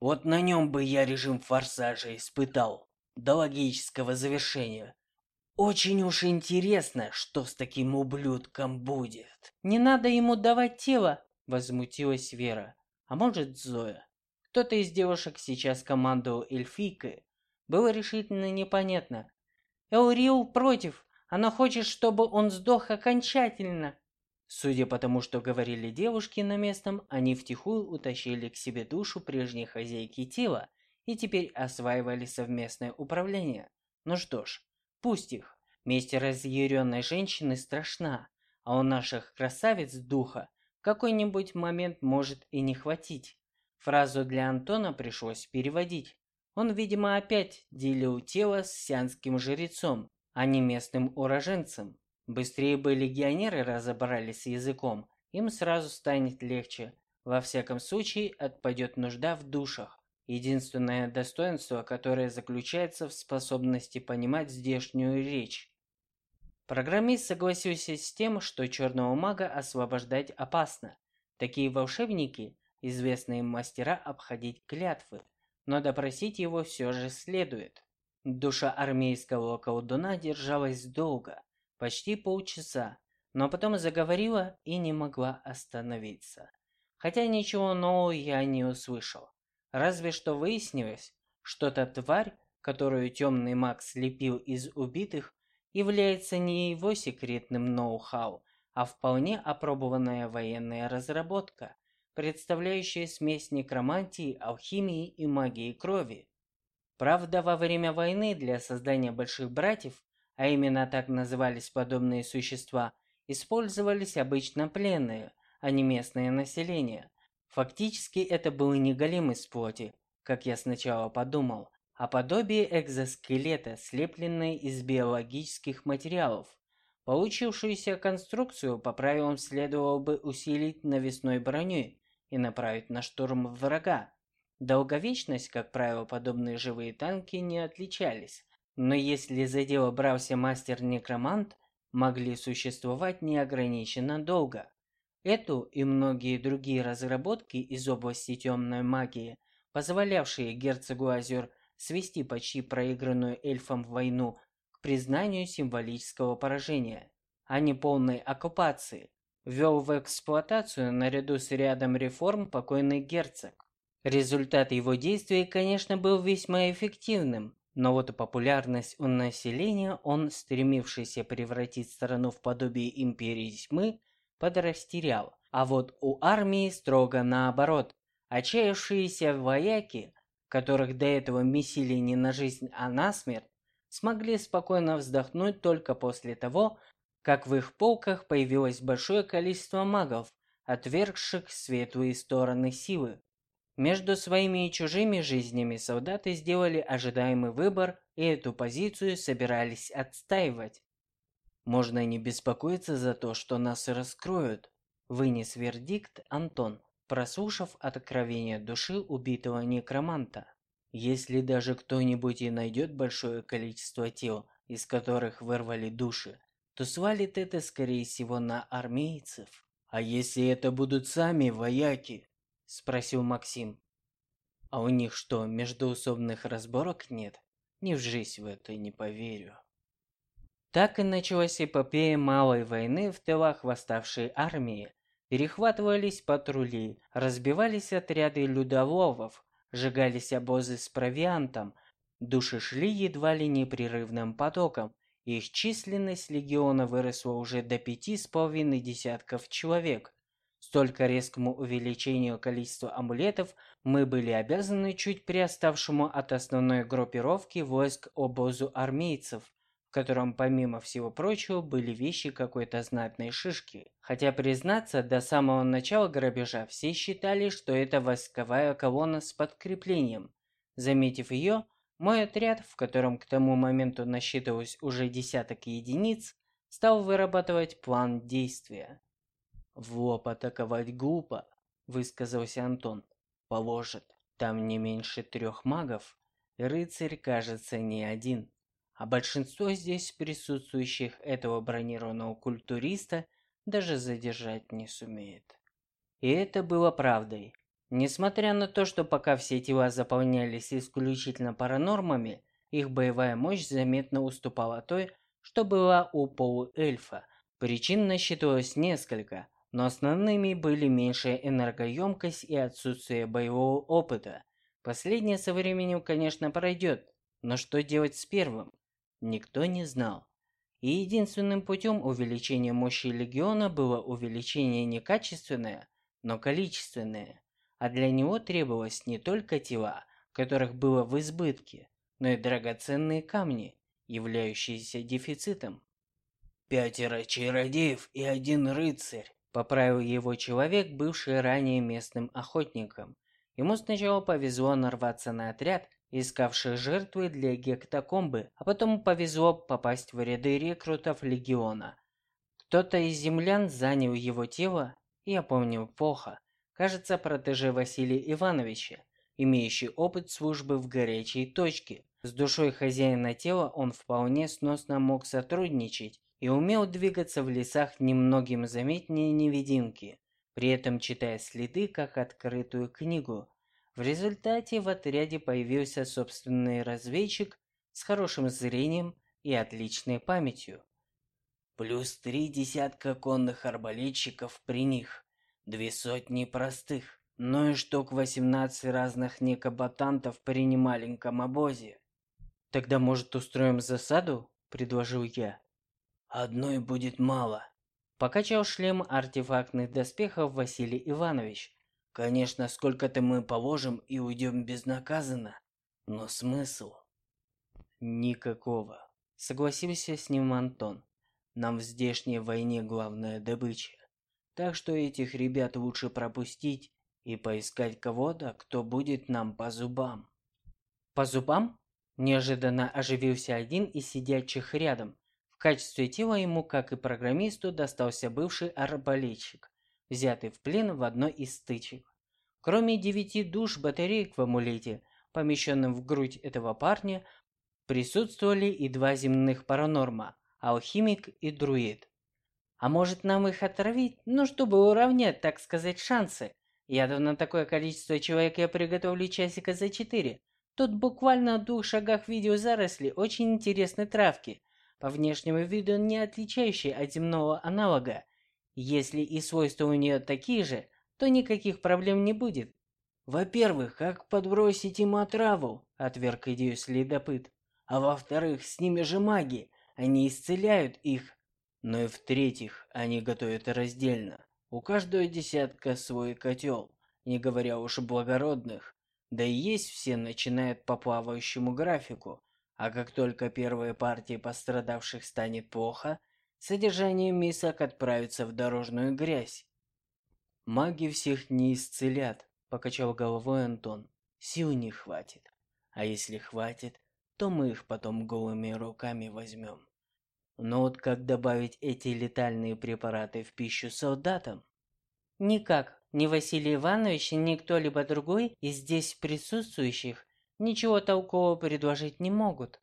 Вот на нем бы я режим форсажа испытал, до логического завершения. Очень уж интересно, что с таким ублюдком будет. Не надо ему давать тело, возмутилась Вера. А может Зоя. Кто-то из девушек сейчас командовал эльфийкой. Было решительно непонятно, Элрил против. Она хочет, чтобы он сдох окончательно. Судя по тому, что говорили девушки на местном, они втихую утащили к себе душу прежней хозяйки тела и теперь осваивали совместное управление. Ну что ж, пусть их. Месть разъяренной женщины страшна, а у наших красавиц духа какой-нибудь момент может и не хватить. Фразу для Антона пришлось переводить. Он, видимо, опять делил тело с сианским жрецом, а не местным уроженцем. Быстрее бы легионеры разобрались с языком, им сразу станет легче. Во всяком случае, отпадет нужда в душах. Единственное достоинство, которое заключается в способности понимать здешнюю речь. Программист согласился с тем, что черного мага освобождать опасно. Такие волшебники – известные мастера обходить клятвы, но допросить его все же следует. Душа армейского колдуна держалась долго, почти полчаса, но потом заговорила и не могла остановиться. Хотя ничего нового я не услышал. Разве что выяснилось, что та тварь, которую темный маг слепил из убитых, является не его секретным ноу-хау, а вполне опробованная военная разработка, представляющая смесь некромантии, алхимии и магии крови. Правда, во время войны для создания больших братьев, а именно так назывались подобные существа, использовались обычно пленные, а не местное население. Фактически это был не голем из плоти, как я сначала подумал, а подобие экзоскелета, слепленное из биологических материалов. Получившуюся конструкцию по правилам следовало бы усилить навесной броней, и направить на штурм врага. Долговечность, как правило, подобные живые танки не отличались. Но если за дело брался мастер-некромант, могли существовать неограниченно долго. Эту и многие другие разработки из области темной магии, позволявшие герцогу Озер свести почти проигранную эльфам войну к признанию символического поражения, а не полной оккупации, ввел в эксплуатацию наряду с рядом реформ покойный герцог. Результат его действий, конечно, был весьма эффективным, но вот популярность у населения он, стремившийся превратить страну в подобие империи тьмы, подрастерял. А вот у армии строго наоборот. Отчаявшиеся вояки, которых до этого месили не на жизнь, а на смерть, смогли спокойно вздохнуть только после того, как в их полках появилось большое количество магов, отвергших светлые стороны силы. Между своими и чужими жизнями солдаты сделали ожидаемый выбор и эту позицию собирались отстаивать. Можно не беспокоиться за то, что нас раскроют, вынес вердикт Антон, прослушав откровение души убитого некроманта. Если даже кто-нибудь и найдет большое количество тел, из которых вырвали души, то свалит это, скорее всего, на армейцев. А если это будут сами вояки? Спросил Максим. А у них что, междоусобных разборок нет? Ни в жизнь в это не поверю. Так и началась эпопея малой войны в тылах восставшей армии. Перехватывались патрули, разбивались отряды людоловов, сжигались обозы с провиантом, души шли едва ли непрерывным потоком, их численность легиона выросла уже до пяти с половиной десятков человек. Столько резкому увеличению количества амулетов мы были обязаны чуть приоставшему от основной группировки войск обозу армейцев, котором помимо всего прочего были вещи какой-то знатной шишки. Хотя признаться, до самого начала грабежа все считали, что это войсковая колонна с подкреплением. Заметив ее, мой отряд, в котором к тому моменту насчитывалось уже десяток единиц, стал вырабатывать план действия. «В лоб атаковать глупо», – высказался Антон. «Положит, там не меньше трех магов, рыцарь, кажется, не один. А большинство здесь присутствующих этого бронированного культуриста даже задержать не сумеет». И это было правдой. Несмотря на то, что пока все тела заполнялись исключительно паранормами, их боевая мощь заметно уступала той, что была у полуэльфа. Причин насчитывалось несколько, но основными были меньшая энергоемкость и отсутствие боевого опыта. Последнее со временем, конечно, пройдет, но что делать с первым? Никто не знал. И единственным путем увеличения мощи легиона было увеличение не качественное, но количественное а для него требовалось не только тела, которых было в избытке, но и драгоценные камни, являющиеся дефицитом. «Пятеро чародеев и один рыцарь», – поправил его человек, бывший ранее местным охотником. Ему сначала повезло нарваться на отряд, искавший жертвы для гектокомбы, а потом повезло попасть в ряды рекрутов легиона. Кто-то из землян занял его тело, я помню плохо, кажется, протеже Василия Ивановича, имеющий опыт службы в горячей точке. С душой хозяина тела он вполне сносно мог сотрудничать и умел двигаться в лесах немногим заметнее невидимки, при этом читая следы как открытую книгу. В результате в отряде появился собственный разведчик с хорошим зрением и отличной памятью. Плюс три десятка конных арбалетчиков при них. Две сотни простых, ну и штук 18 разных некоботантов при немаленьком обозе. Тогда, может, устроим засаду? предложил я. Одной будет мало. Покачал шлем артефактных доспехов Василий Иванович. Конечно, сколько-то мы положим и уйдем безнаказанно, но смысл никакого. Согласился с ним Антон. Нам в здешней войне главная добыча. Так что этих ребят лучше пропустить и поискать кого-то, кто будет нам по зубам. По зубам? Неожиданно оживился один из сидящих рядом. В качестве тела ему, как и программисту, достался бывший арбалетчик, взятый в плен в одной из стычек. Кроме девяти душ батареек в амулете, помещенном в грудь этого парня, присутствовали и два земных паранорма, алхимик и друид. А может нам их отравить? Ну, чтобы уравнять, так сказать, шансы. Яду на такое количество человек я приготовлю часика за четыре. Тут буквально в двух шагах видео заросли очень интересной травки, по внешнему виду не отличающей от земного аналога. Если и свойства у нее такие же, то никаких проблем не будет. Во-первых, как подбросить им отраву, отверг идею следопыт. А во-вторых, с ними же маги, они исцеляют их. Но и в-третьих, они готовят раздельно. У каждого десятка свой котел, не говоря уж о благородных. Да и есть все начинают по плавающему графику, а как только первые партии пострадавших станет плохо, содержание мисок отправится в дорожную грязь. Маги всех не исцелят, покачал головой Антон. Сил не хватит. А если хватит, то мы их потом голыми руками возьмем. Но вот как добавить эти летальные препараты в пищу солдатам? Никак. Ни Василий Иванович, ни кто-либо другой из здесь присутствующих ничего толкового предложить не могут.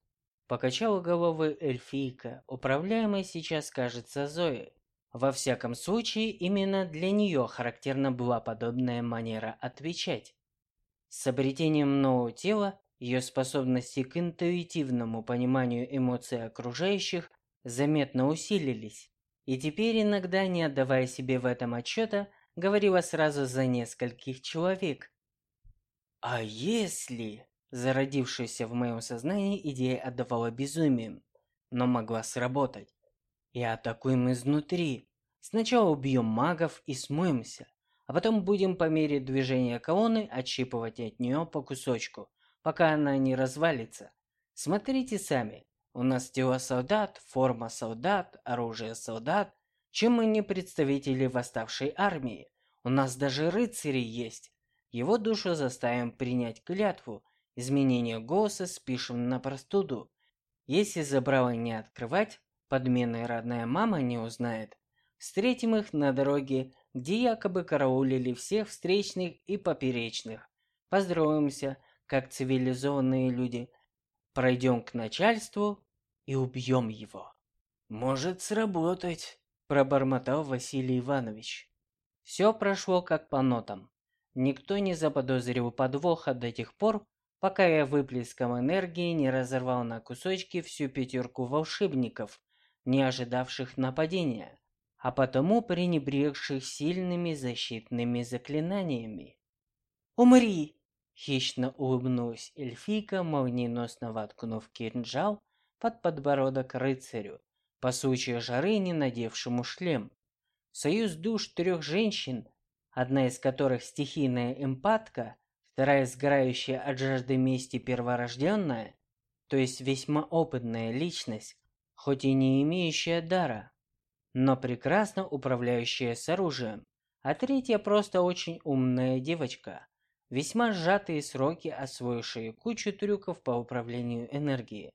Покачала головой эльфийка, управляемая сейчас, кажется, Зоей. Во всяком случае, именно для нее характерна была подобная манера отвечать. С обретением нового тела ее способности к интуитивному пониманию эмоций окружающих заметно усилились, и теперь иногда, не отдавая себе в этом отчета, говорила сразу за нескольких человек. А если... Зародившаяся в моем сознании идея отдавала безумием, но могла сработать. И атакуем изнутри. Сначала убьем магов и смоемся, а потом будем по мере движения колонны отщипывать от нее по кусочку, пока она не развалится. Смотрите сами. У нас тела солдат, форма солдат, оружие солдат. Чем мы не представители восставшей армии? У нас даже рыцари есть. Его душу заставим принять клятву. Изменение голоса спишем на простуду. Если забрало не открывать, подменная родная мама не узнает. Встретим их на дороге, где якобы караулили всех встречных и поперечных. Поздороваемся, как цивилизованные люди. Пройдем к начальству и убьем его. Может сработать, пробормотал Василий Иванович. Все прошло как по нотам. Никто не заподозрил подвоха до тех пор, пока я выплеском энергии не разорвал на кусочки всю пятерку волшебников, не ожидавших нападения а потому пренебрегших сильными защитными заклинаниями. «Умри!» – хищно улыбнулась эльфийка, молниеносно воткнув кинжал под подбородок рыцарю, по случаю жары не надевшему шлем. Союз душ трех женщин, одна из которых стихийная эмпатка, вторая сгорающая от жажды мести перворожденная, то есть весьма опытная личность, хоть и не имеющая дара, но прекрасно управляющая с оружием, а третья просто очень умная девочка, весьма сжатые сроки освоившая кучу трюков по управлению энергией,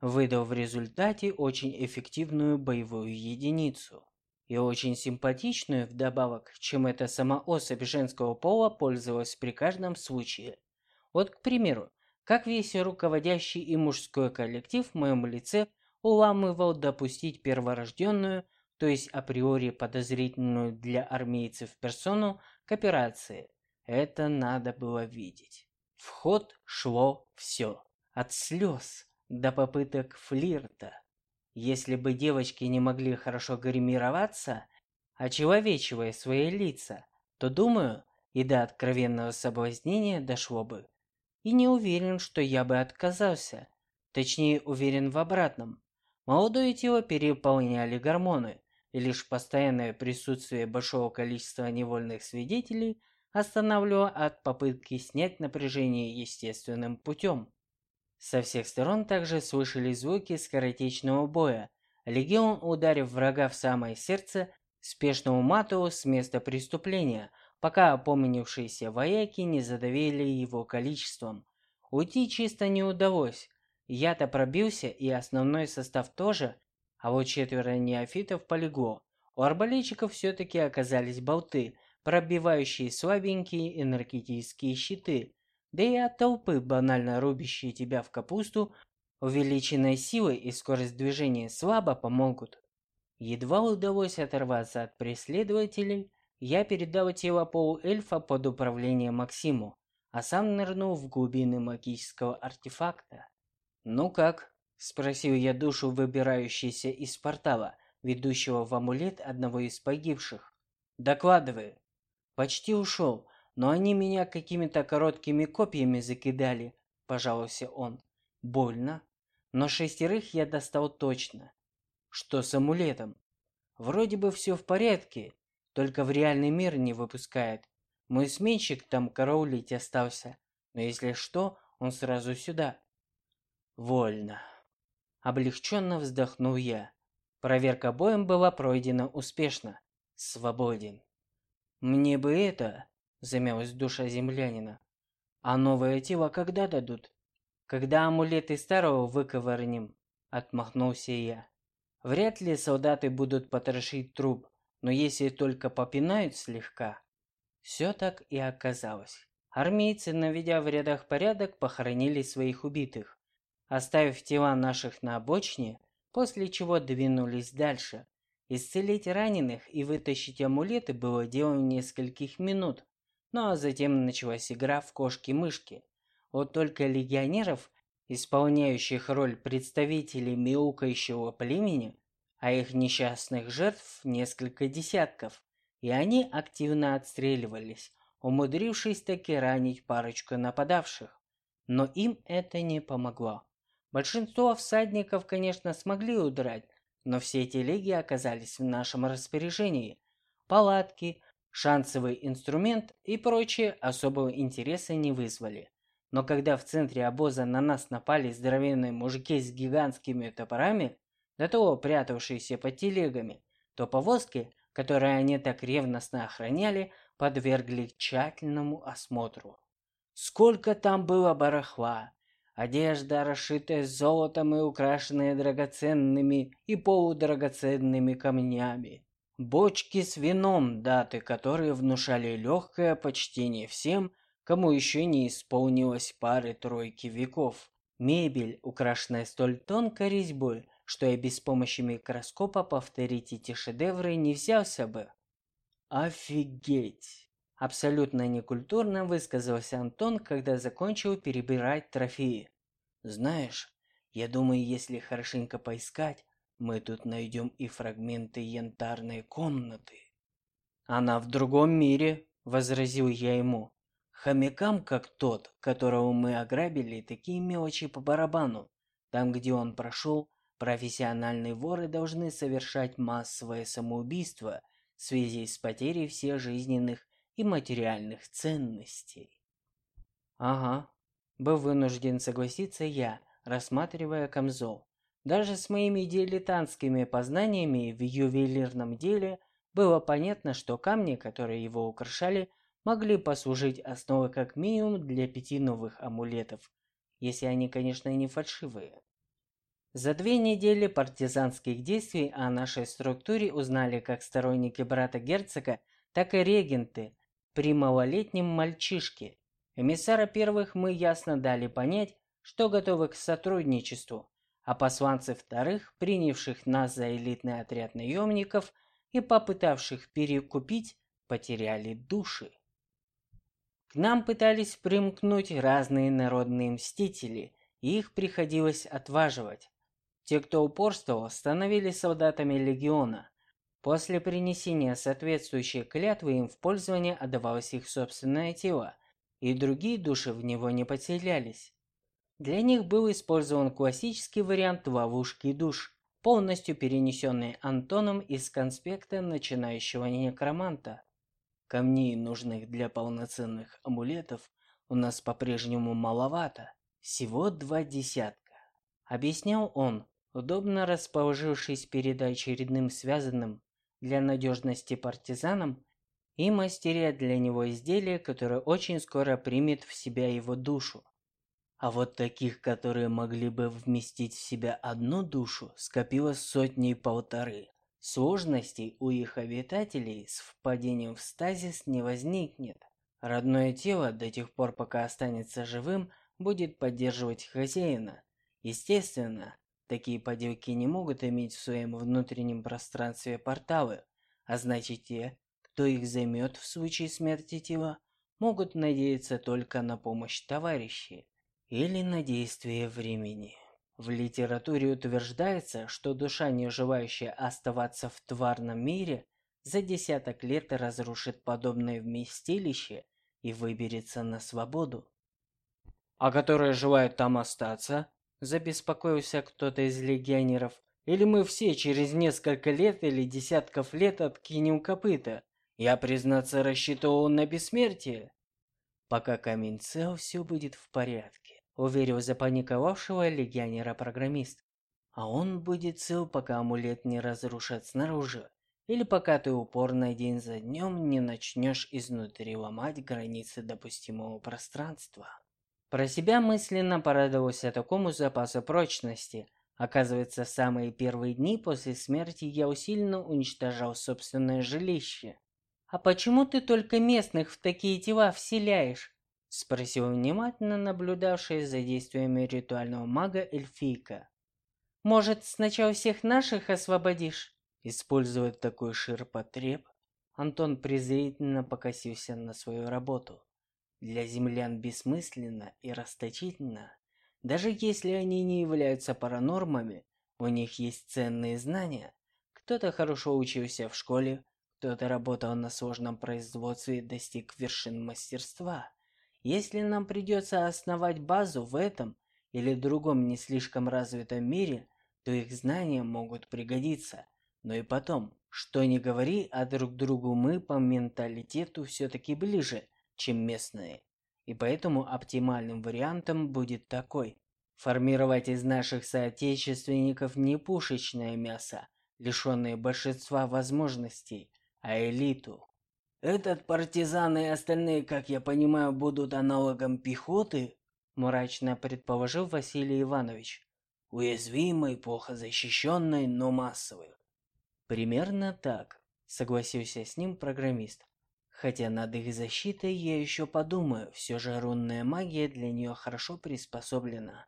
выдав в результате очень эффективную боевую единицу. И очень симпатичную вдобавок, чем эта сама особь женского пола пользовалась при каждом случае. Вот, к примеру, как весь руководящий и мужской коллектив в моем лице уламывал допустить перворожденную то есть априори подозрительную для армейцев персону к операции. Это надо было видеть. В ход шло все. От слез до попыток флирта. Если бы девочки не могли хорошо гримироваться, очеловечивая свои лица, то, думаю, и до откровенного соблазнения дошло бы. И не уверен, что я бы отказался. Точнее, уверен в обратном. Молодое тело переполняли гормоны, и лишь постоянное присутствие большого количества невольных свидетелей останавливало от попытки снять напряжение естественным путем. Со всех сторон также слышались звуки скоротечного боя. Легион, ударив врага в самое сердце, спешно уматывал с места преступления, пока опомнившиеся вояки не задавили его количеством. Уйти чисто не удалось. Я-то пробился, и основной состав тоже, а вот четверо неофитов полегло. У арбалетчиков все-таки оказались болты, пробивающие слабенькие энергетические щиты. Да и от толпы, банально рубящие тебя в капусту, Увеличенная сила и скорость движения слабо помогут. Едва удалось оторваться от преследователей, я передал тело полуэльфа под управление Максиму, а сам нырнул в глубины магического артефакта. «Ну как?» – спросил я душу, выбирающейся из портала, ведущего в амулет одного из погибших. «Докладывай». «Почти ушел, но они меня какими-то короткими копьями закидали», – пожаловался он. «Больно, но шестерых я достал точно. Что с амулетом? Вроде бы все в порядке, только в реальный мир не выпускает. Мой сменщик там караулить остался, но если что, он сразу сюда. Вольно. Облегченно вздохнул я. Проверка боем была пройдена успешно. Свободен. Мне бы это, замялась душа землянина. А новое тело когда дадут? Когда амулеты старого выковырнем, отмахнулся я. Вряд ли солдаты будут потрошить труп, но если только попинают слегка. Все так и оказалось. Армейцы, наведя в рядах порядок, похоронили своих убитых, оставив тела наших на обочине, после чего двинулись дальше. Исцелить раненых и вытащить амулеты было делом нескольких минут, ну а затем началась игра в кошки-мышки. Вот только легионеров исполняющих роль представителей мяукающего племени, а их несчастных жертв несколько десятков, и они активно отстреливались, умудрившись таки ранить парочку нападавших. Но им это не помогло. Большинство всадников, конечно, смогли удрать, но все телеги оказались в нашем распоряжении. Палатки, шансовый инструмент и прочее особого интереса не вызвали. Но когда в центре обоза на нас напали здоровенные мужики с гигантскими топорами, до того прятавшиеся под телегами, то повозки, которые они так ревностно охраняли, подвергли тщательному осмотру. Сколько там было барахла! Одежда, расшитая золотом и украшенная драгоценными и полудрагоценными камнями. Бочки с вином, даты которые внушали легкое почтение всем, кому еще не исполнилось пары-тройки веков. Мебель, украшенная столь тонкой резьбой, что я без помощи микроскопа повторить эти шедевры не взялся бы. Офигеть! Абсолютно некультурно высказался Антон, когда закончил перебирать трофеи. Знаешь, я думаю, если хорошенько поискать, мы тут найдем и фрагменты янтарной комнаты. Она в другом мире, возразил я ему. Хомякам, как тот, которого мы ограбили, такие мелочи по барабану. Там, где он прошел, профессиональные воры должны совершать массовое самоубийство в связи с потерей всех жизненных и материальных ценностей. Ага, был вынужден согласиться я, рассматривая камзол. Даже с моими дилетантскими познаниями в ювелирном деле было понятно, что камни, которые его украшали, могли послужить основой как минимум для пяти новых амулетов, если они, конечно, не фальшивые. За две недели партизанских действий о нашей структуре узнали как сторонники брата герцога, так и регенты при малолетнем мальчишке. Эмиссара первых мы ясно дали понять, что готовы к сотрудничеству, а посланцы вторых, принявших нас за элитный отряд наемников и попытавших перекупить, потеряли души. К нам пытались примкнуть разные народные мстители, и их приходилось отваживать. Те, кто упорствовал, становились солдатами легиона. После принесения соответствующей клятвы им в пользование отдавалось их собственное тело, и другие души в него не подселялись. Для них был использован классический вариант ловушки душ, полностью перенесенный Антоном из конспекта начинающего некроманта. Камней, нужных для полноценных амулетов, у нас по-прежнему маловато, всего два десятка. Объяснял он, удобно расположившись перед очередным связанным для надежности партизаном и мастеря для него изделие, которое очень скоро примет в себя его душу. А вот таких, которые могли бы вместить в себя одну душу, скопилось сотни и полторы. Сложностей у их обитателей с впадением в стазис не возникнет. Родное тело до тех пор, пока останется живым, будет поддерживать хозяина. Естественно, такие поделки не могут иметь в своем внутреннем пространстве порталы, а значит те, кто их займет в случае смерти тела, могут надеяться только на помощь товарищей или на действие времени. В литературе утверждается, что душа, не желающая оставаться в тварном мире, за десяток лет разрушит подобное вместилище и выберется на свободу. А которые желают там остаться, забеспокоился кто-то из легионеров. Или мы все через несколько лет или десятков лет откинем копыта? Я, признаться, рассчитывал на бессмертие. Пока камень цел, все будет в порядке, уверил запаниковавшего легионера-программист. А он будет цел, пока амулет не разрушат снаружи, или пока ты упорно день за днем не начнешь изнутри ломать границы допустимого пространства. Про себя мысленно порадовался такому запасу прочности. Оказывается, самые первые дни после смерти я усиленно уничтожал собственное жилище. «А почему ты только местных в такие тела вселяешь?» – спросил внимательно наблюдавшая за действиями ритуального мага эльфийка. «Может, сначала всех наших освободишь?» Используя такой ширпотреб, Антон презрительно покосился на свою работу. Для землян бессмысленно и расточительно. Даже если они не являются паранормами, у них есть ценные знания. Кто-то хорошо учился в школе, кто-то работал на сложном производстве и достиг вершин мастерства. Если нам придется основать базу в этом или другом не слишком развитом мире, то их знания могут пригодиться. Но и потом, что ни говори, а друг другу мы по менталитету все-таки ближе, чем местные. И поэтому оптимальным вариантом будет такой. Формировать из наших соотечественников не пушечное мясо, лишенное большинства возможностей, а элиту. Этот партизан и остальные, как я понимаю, будут аналогом пехоты, мрачно предположил Василий Иванович. Уязвимой, плохо защищенной, но массовой. Примерно так, согласился с ним программист. Хотя над их защитой я еще подумаю, все же рунная магия для нее хорошо приспособлена.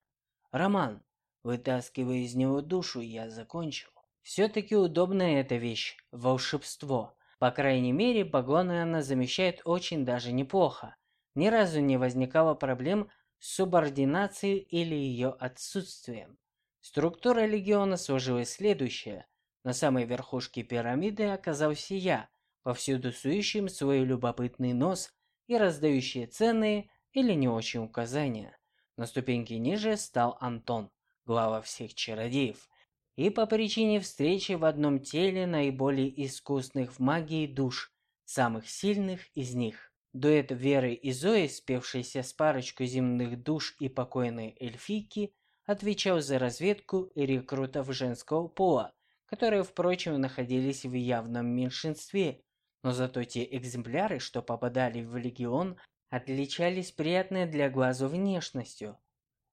Роман, вытаскивая из него душу, я закончил. Все-таки удобная эта вещь, волшебство. По крайней мере, погоны она замещает очень даже неплохо. Ни разу не возникало проблем с субординацией или ее отсутствием. Структура легиона сложилась следующая. На самой верхушке пирамиды оказался я, повсюду сующим свой любопытный нос и раздающий ценные или не очень указания. На ступеньке ниже стал Антон, глава всех чародеев, и по причине встречи в одном теле наиболее искусных в магии душ, самых сильных из них. Дуэт Веры и Зои, спевшийся с парочкой земных душ и покойной эльфийки, отвечал за разведку и рекрутов женского пола, которые, впрочем, находились в явном меньшинстве, но зато те экземпляры, что попадали в легион, отличались приятной для глазу внешностью,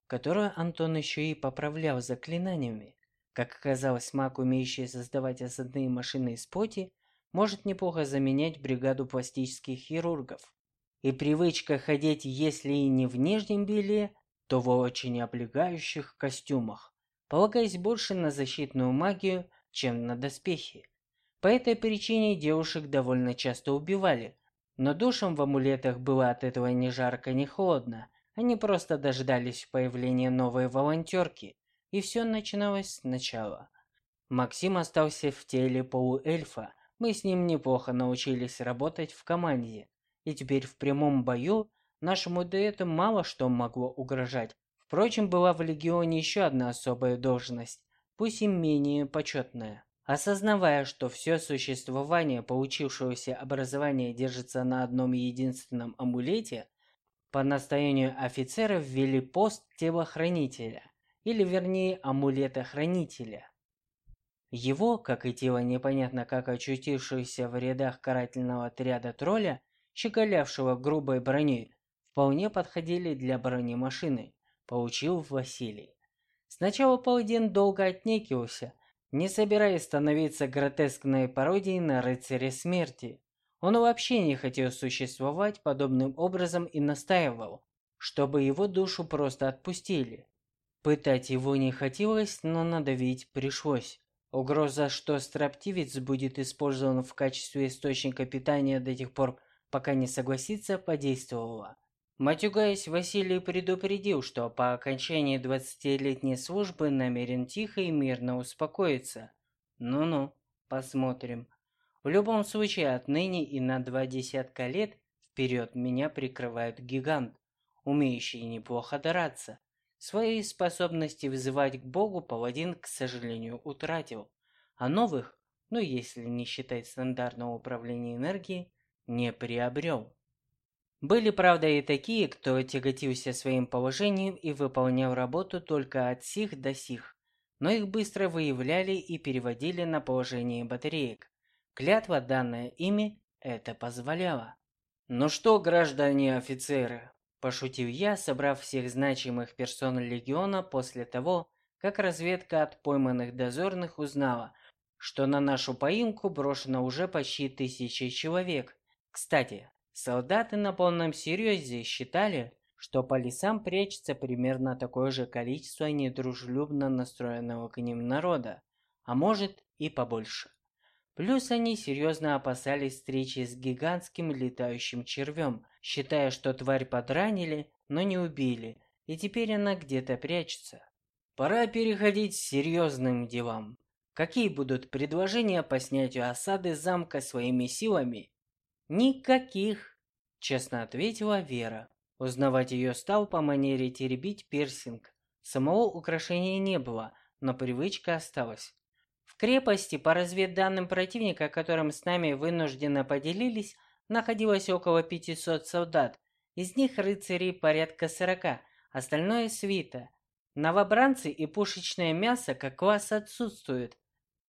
которую Антон еще и поправлял заклинаниями. Как оказалось, маг, умеющий создавать осадные машины из поти, может неплохо заменять бригаду пластических хирургов. И привычка ходить, если и не в нижнем белье, то в очень облегающих костюмах, полагаясь больше на защитную магию, чем на доспехи. По этой причине девушек довольно часто убивали, но душам в амулетах было от этого ни жарко, ни холодно. Они просто дождались появления новой волонтерки, и все начиналось сначала. Максим остался в теле полуэльфа. Мы с ним неплохо научились работать в команде. И теперь в прямом бою нашему дуэту мало что могло угрожать. Впрочем, была в Легионе еще одна особая должность, пусть и менее почетная. Осознавая, что все существование получившегося образования держится на одном единственном амулете, по настоянию офицера ввели пост телохранителя или вернее амулета хранителя. Его, как и тело непонятно как очутившегося в рядах карательного отряда тролля, щеголявшего грубой броней, вполне подходили для бронемашины, получил Василий. Сначала Паладин долго отнекивался, не собираясь становиться гротескной пародией на рыцаря смерти. Он вообще не хотел существовать подобным образом и настаивал, чтобы его душу просто отпустили. Пытать его не хотелось, но надавить пришлось. Угроза, что строптивец будет использован в качестве источника питания до тех пор, пока не согласится, подействовала. Матюгаясь, Василий предупредил, что по окончании 20-летней службы намерен тихо и мирно успокоиться. Ну-ну, посмотрим. В любом случае, отныне и на два десятка лет вперед меня прикрывает гигант, умеющий неплохо драться. Свои способности вызывать к Богу паладин, к сожалению, утратил, а новых, ну если не считать стандартного управления энергией, не приобрел. Были, правда, и такие, кто тяготился своим положением и выполнял работу только от сих до сих, но их быстро выявляли и переводили на положение батареек. Клятва, данная ими, это позволяла. «Ну что, граждане офицеры, Пошутил я, собрав всех значимых персон Легиона после того, как разведка от пойманных дозорных узнала, что на нашу поимку брошено уже почти тысяча человек. Кстати, солдаты на полном серьезе считали, что по лесам прячется примерно такое же количество недружелюбно настроенного к ним народа, а может и побольше. Плюс они серьезно опасались встречи с гигантским летающим червем, считая, что тварь подранили, но не убили, и теперь она где-то прячется. Пора переходить к серьезным делам. Какие будут предложения по снятию осады замка своими силами? Никаких, честно ответила Вера. Узнавать ее стал по манере теребить пирсинг. Самого украшения не было, но привычка осталась крепости, по разведданным противника, которым с нами вынужденно поделились, находилось около 500 солдат. Из них рыцарей порядка 40, остальное свита. Новобранцы и пушечное мясо как класс отсутствуют.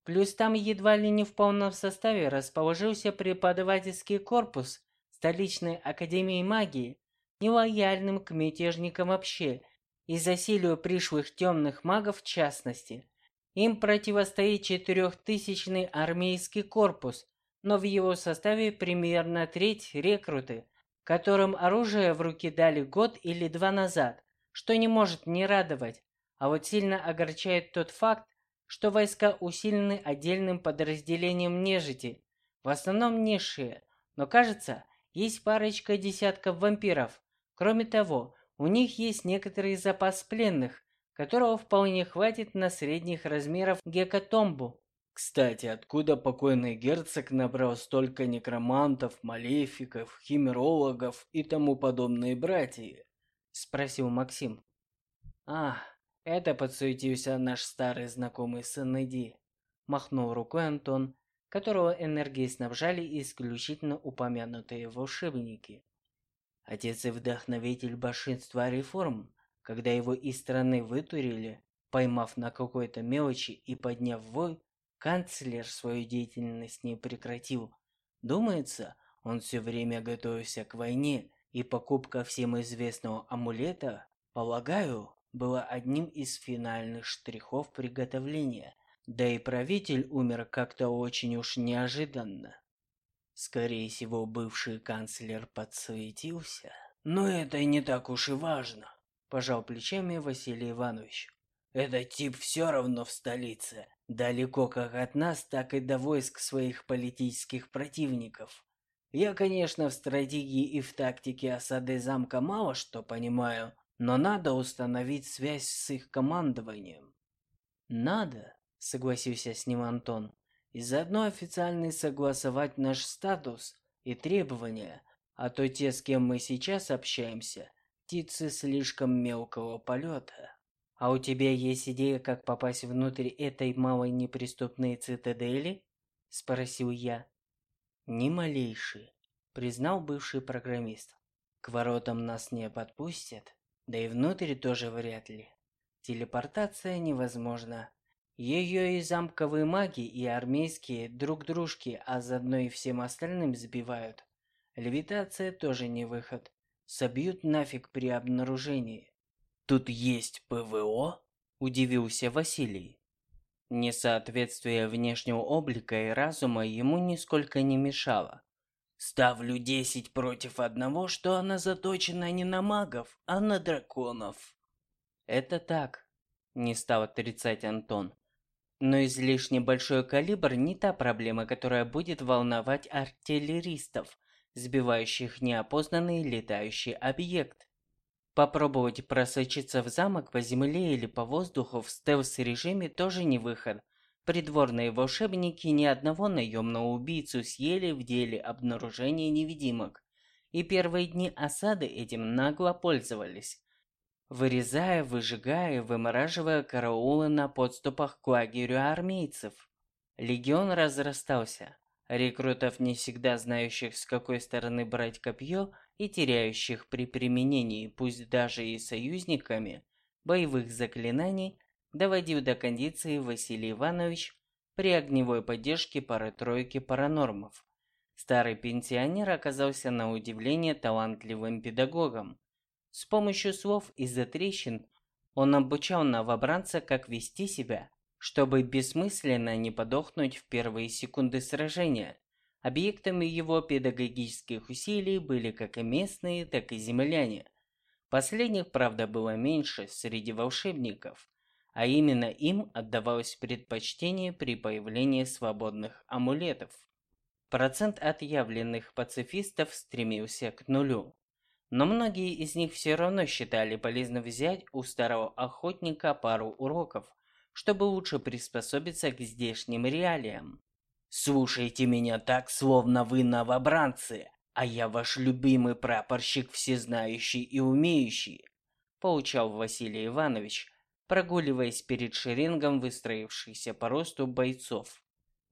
Плюс там едва ли не в полном составе расположился преподавательский корпус столичной академии магии, нелояльным к мятежникам вообще, и засилию пришлых темных магов в частности. Им противостоит четырехтысячный армейский корпус, но в его составе примерно треть рекруты, которым оружие в руки дали год или два назад, что не может не радовать. А вот сильно огорчает тот факт, что войска усилены отдельным подразделением нежити, в основном низшие, но кажется, есть парочка десятков вампиров. Кроме того, у них есть некоторый запас пленных, которого вполне хватит на средних размеров гекатомбу. Кстати, откуда покойный герцог набрал столько некромантов, малефиков, химерологов и тому подобные братья? Спросил Максим. А, это подсуетился наш старый знакомый Санеди. Махнул рукой Антон, которого энергией снабжали исключительно упомянутые волшебники. Отец и вдохновитель большинства реформ, когда его из страны вытурили, поймав на какой-то мелочи и подняв вой, канцлер свою деятельность не прекратил. Думается, он все время готовился к войне, и покупка всем известного амулета, полагаю, была одним из финальных штрихов приготовления. Да и правитель умер как-то очень уж неожиданно. Скорее всего, бывший канцлер подсуетился. Но это не так уж и важно. Пожал плечами Василий Иванович. Этот тип все равно в столице. Далеко как от нас, так и до войск своих политических противников. Я, конечно, в стратегии и в тактике осады замка мало что понимаю, но надо установить связь с их командованием. Надо, согласился с ним Антон, и заодно официально согласовать наш статус и требования, а то те, с кем мы сейчас общаемся, птицы слишком мелкого полета. А у тебя есть идея, как попасть внутрь этой малой неприступной цитадели? Спросил я. Ни малейший, признал бывший программист. К воротам нас не подпустят, да и внутрь тоже вряд ли. Телепортация невозможна. Ее и замковые маги, и армейские друг дружки, а заодно и всем остальным сбивают. Левитация тоже не выход. Собьют нафиг при обнаружении. Тут есть ПВО? Удивился Василий. Несоответствие внешнего облика и разума ему нисколько не мешало. Ставлю десять против одного, что она заточена не на магов, а на драконов. Это так, не стал отрицать Антон. Но излишне большой калибр не та проблема, которая будет волновать артиллеристов, сбивающих неопознанный летающий объект. Попробовать просочиться в замок по земле или по воздуху в стелс-режиме тоже не выход. Придворные волшебники ни одного наемного убийцу съели в деле обнаружения невидимок. И первые дни осады этим нагло пользовались. Вырезая, выжигая, вымораживая караулы на подступах к лагерю армейцев. Легион разрастался. Рекрутов, не всегда знающих, с какой стороны брать копье, и теряющих при применении, пусть даже и союзниками, боевых заклинаний, доводил до кондиции Василий Иванович при огневой поддержке пары-тройки паранормов. Старый пенсионер оказался на удивление талантливым педагогом. С помощью слов из-за трещин он обучал новобранца, как вести себя, чтобы бессмысленно не подохнуть в первые секунды сражения. Объектами его педагогических усилий были как и местные, так и земляне. Последних, правда, было меньше среди волшебников, а именно им отдавалось предпочтение при появлении свободных амулетов. Процент отъявленных пацифистов стремился к нулю. Но многие из них все равно считали полезно взять у старого охотника пару уроков, чтобы лучше приспособиться к здешним реалиям. «Слушайте меня так, словно вы новобранцы, а я ваш любимый прапорщик, всезнающий и умеющий», поучал Василий Иванович, прогуливаясь перед шеренгом выстроившихся по росту бойцов.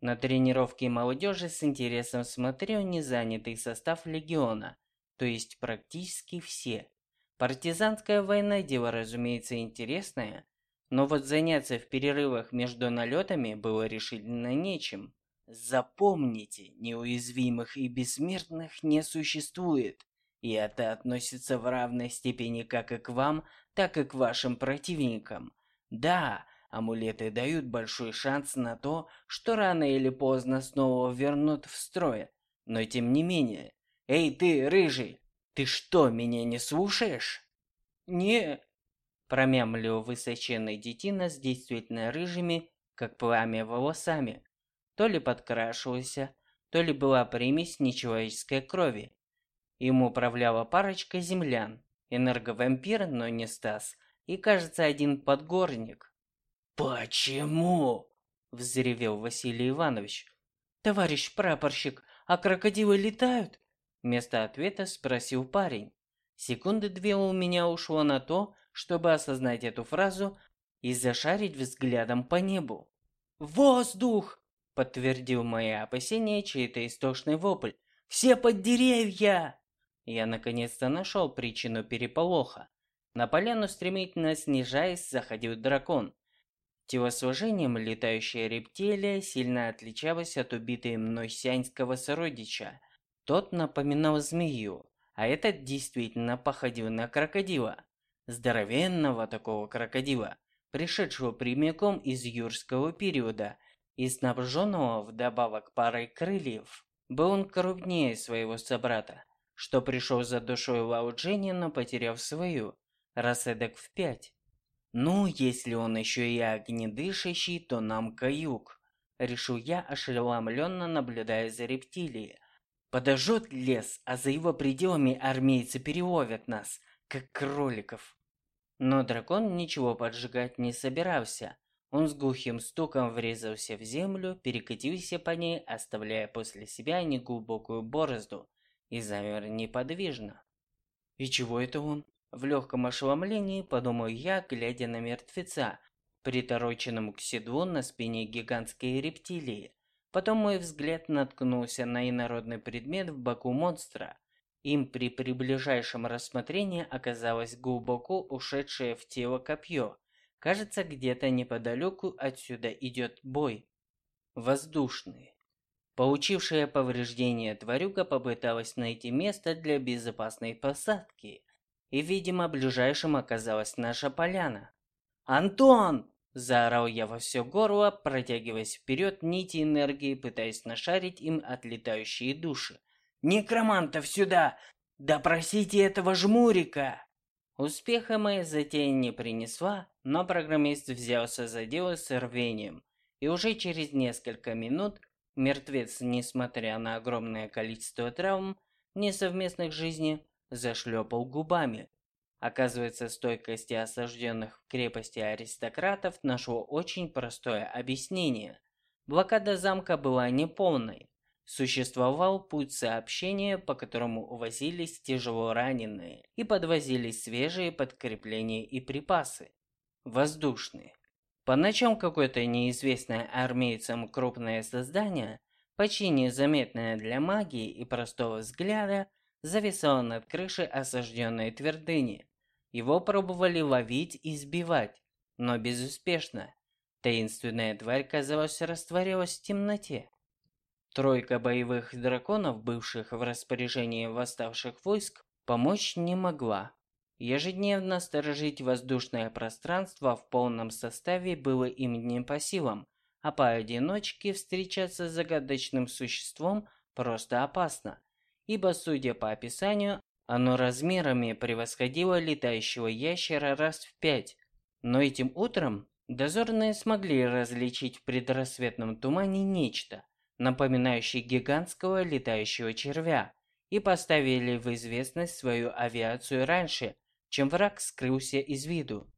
На тренировке молодежи с интересом смотрел незанятый состав легиона, то есть практически все. Партизанская война – дело, разумеется, интересное, но вот заняться в перерывах между налетами было решительно нечем. Запомните, неуязвимых и бессмертных не существует, и это относится в равной степени как и к вам, так и к вашим противникам. Да, амулеты дают большой шанс на то, что рано или поздно снова вернут в строй, но тем не менее. Эй ты, рыжий, ты что, меня не слушаешь? Не, Промямлил высоченный детина с действительно рыжими, как пламя, волосами. То ли подкрашивался, то ли была примесь нечеловеческой крови. Им управляла парочка землян, энерговампир, но не Стас, и, кажется, один подгорник. «Почему?» – взревел Василий Иванович. «Товарищ прапорщик, а крокодилы летают?» Вместо ответа спросил парень. Секунды две у меня ушло на то, чтобы осознать эту фразу и зашарить взглядом по небу. «Воздух!» – подтвердил мои опасения чей-то истошный вопль. «Все под деревья!» Я наконец-то нашел причину переполоха. На поляну, стремительно снижаясь, заходил дракон. Телосложением летающая рептилия сильно отличалась от убитой мной сианского сородича. Тот напоминал змею, а этот действительно походил на крокодила здоровенного такого крокодила, пришедшего прямиком из юрского периода и снабженного вдобавок парой крыльев. Был он крупнее своего собрата, что пришел за душой Лао Дженни, но потеряв свою, рассадок в пять. Ну, если он еще и огнедышащий, то нам каюк. Решил я, ошеломленно наблюдая за рептилией. Подожжет лес, а за его пределами армейцы переловят нас, как кроликов. Но дракон ничего поджигать не собирался. Он с глухим стуком врезался в землю, перекатился по ней, оставляя после себя неглубокую борозду, и замер неподвижно. «И чего это он?» В легком ошеломлении подумал я, глядя на мертвеца, притороченному к седлу на спине гигантской рептилии. Потом мой взгляд наткнулся на инородный предмет в боку монстра, им при приближайшем рассмотрении оказалось глубоко ушедшее в тело копье. Кажется, где-то неподалеку отсюда идет бой. Воздушный. Получившая повреждение тварюга попыталась найти место для безопасной посадки. И, видимо, ближайшим оказалась наша поляна. «Антон!» – заорал я во все горло, протягиваясь вперед нити энергии, пытаясь нашарить им отлетающие души. Некромантов сюда! Допросите этого жмурика!» Успеха моя затея не принесла, но программист взялся за дело с рвением, и уже через несколько минут мертвец, несмотря на огромное количество травм, несовместных жизни, зашлепал губами. Оказывается, стойкости осажденных в крепости аристократов нашло очень простое объяснение. Блокада замка была неполной, Существовал путь сообщения, по которому увозились тяжело раненые и подвозились свежие подкрепления и припасы. Воздушные. По ночам какое-то неизвестное армейцам крупное создание, почти незаметное для магии и простого взгляда, зависало над крышей осажденной твердыни. Его пробовали ловить и сбивать, но безуспешно. Таинственная тварь, казалось, растворилась в темноте. Тройка боевых драконов, бывших в распоряжении восставших войск, помочь не могла. Ежедневно сторожить воздушное пространство в полном составе было им не по силам, а поодиночке встречаться с загадочным существом просто опасно, ибо, судя по описанию, оно размерами превосходило летающего ящера раз в пять. Но этим утром дозорные смогли различить в предрассветном тумане нечто, напоминающий гигантского летающего червя, и поставили в известность свою авиацию раньше, чем враг скрылся из виду.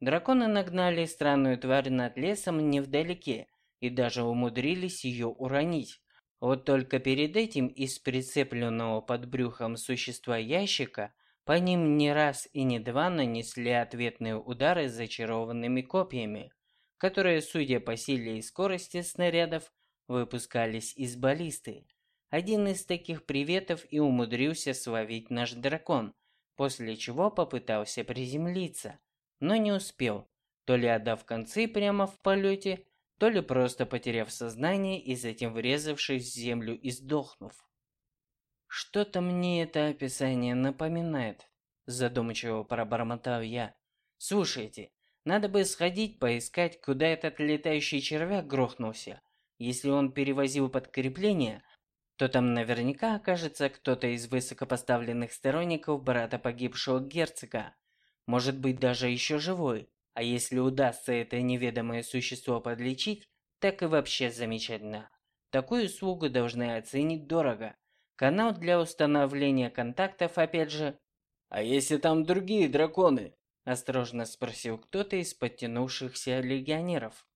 Драконы нагнали странную тварь над лесом невдалеке и даже умудрились ее уронить. Вот только перед этим из прицепленного под брюхом существа ящика по ним не раз и не два нанесли ответные удары зачарованными копьями, которые, судя по силе и скорости снарядов, выпускались из баллисты. Один из таких приветов и умудрился словить наш дракон, после чего попытался приземлиться, но не успел, то ли отдав концы прямо в полете, то ли просто потеряв сознание и затем врезавшись в землю и сдохнув. Что-то мне это описание напоминает, задумчиво пробормотал я. Слушайте, надо бы сходить поискать, куда этот летающий червяк грохнулся, если он перевозил подкрепление, то там наверняка окажется кто-то из высокопоставленных сторонников брата погибшего герцога. Может быть, даже еще живой. А если удастся это неведомое существо подлечить, так и вообще замечательно. Такую услугу должны оценить дорого. Канал для установления контактов опять же. «А если там другие драконы?» Осторожно спросил кто-то из подтянувшихся легионеров.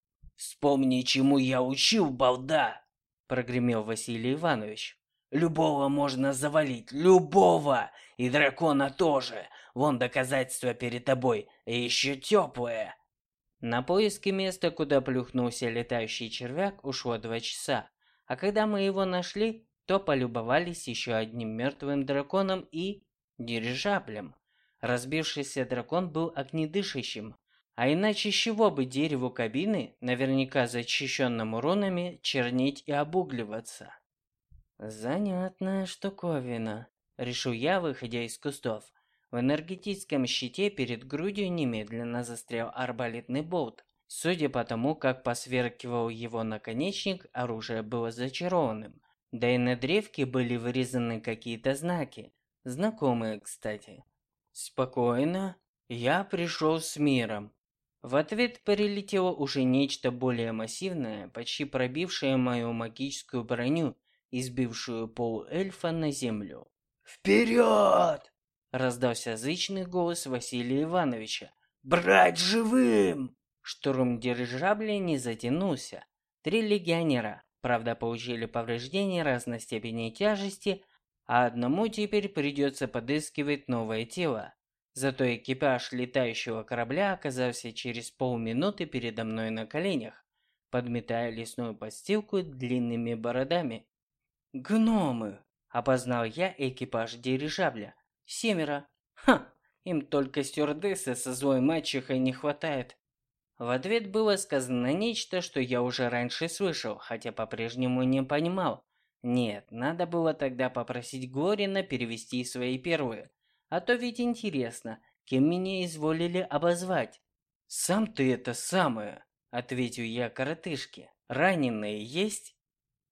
«Вспомни, чему я учил, балда!» – прогремел Василий Иванович. «Любого можно завалить, любого! И дракона тоже! Вон доказательства перед тобой, и еще теплые!» На поиски места, куда плюхнулся летающий червяк, ушло два часа. А когда мы его нашли, то полюбовались еще одним мертвым драконом и... дирижаблем. Разбившийся дракон был огнедышащим, а иначе с чего бы дереву кабины, наверняка защищенному рунами, чернить и обугливаться? Занятная штуковина, решил я, выходя из кустов. В энергетическом щите перед грудью немедленно застрял арбалетный болт. Судя по тому, как посверкивал его наконечник, оружие было зачарованным. Да и на древке были вырезаны какие-то знаки. Знакомые, кстати. Спокойно. Я пришел с миром. В ответ прилетело уже нечто более массивное, почти пробившее мою магическую броню и сбившую полуэльфа на землю. «Вперед!» – раздался зычный голос Василия Ивановича. «Брать живым!» Штурм дирижабля не затянулся. Три легионера, правда, получили повреждения разной степени тяжести, а одному теперь придется подыскивать новое тело. Зато экипаж летающего корабля оказался через полминуты передо мной на коленях, подметая лесную подстилку длинными бородами. «Гномы!» – опознал я экипаж дирижабля. «Семеро! Ха! Им только стюардессы со злой мачехой не хватает!» В ответ было сказано нечто, что я уже раньше слышал, хотя по-прежнему не понимал. Нет, надо было тогда попросить Глорина перевести свои первые. А то ведь интересно, кем меня изволили обозвать. Сам ты это самое, ответил я коротышке. Раненые есть?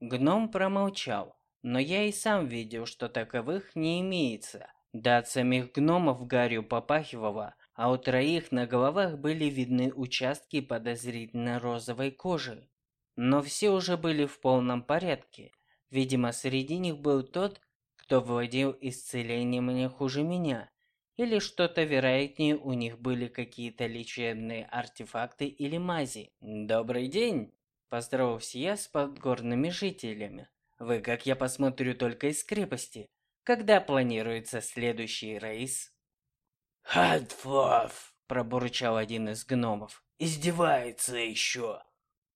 Гном промолчал, но я и сам видел, что таковых не имеется. Да от самих гномов гарью попахивало, а у троих на головах были видны участки подозрительно розовой кожи. Но все уже были в полном порядке. Видимо, среди них был тот, кто владел исцелением не хуже меня. Или что-то вероятнее, у них были какие-то лечебные артефакты или мази. «Добрый день!» – поздоровался я с подгорными жителями. «Вы, как я посмотрю, только из крепости. Когда планируется следующий рейс?» «Хальтфлов!» – пробурчал один из гномов. «Издевается еще!»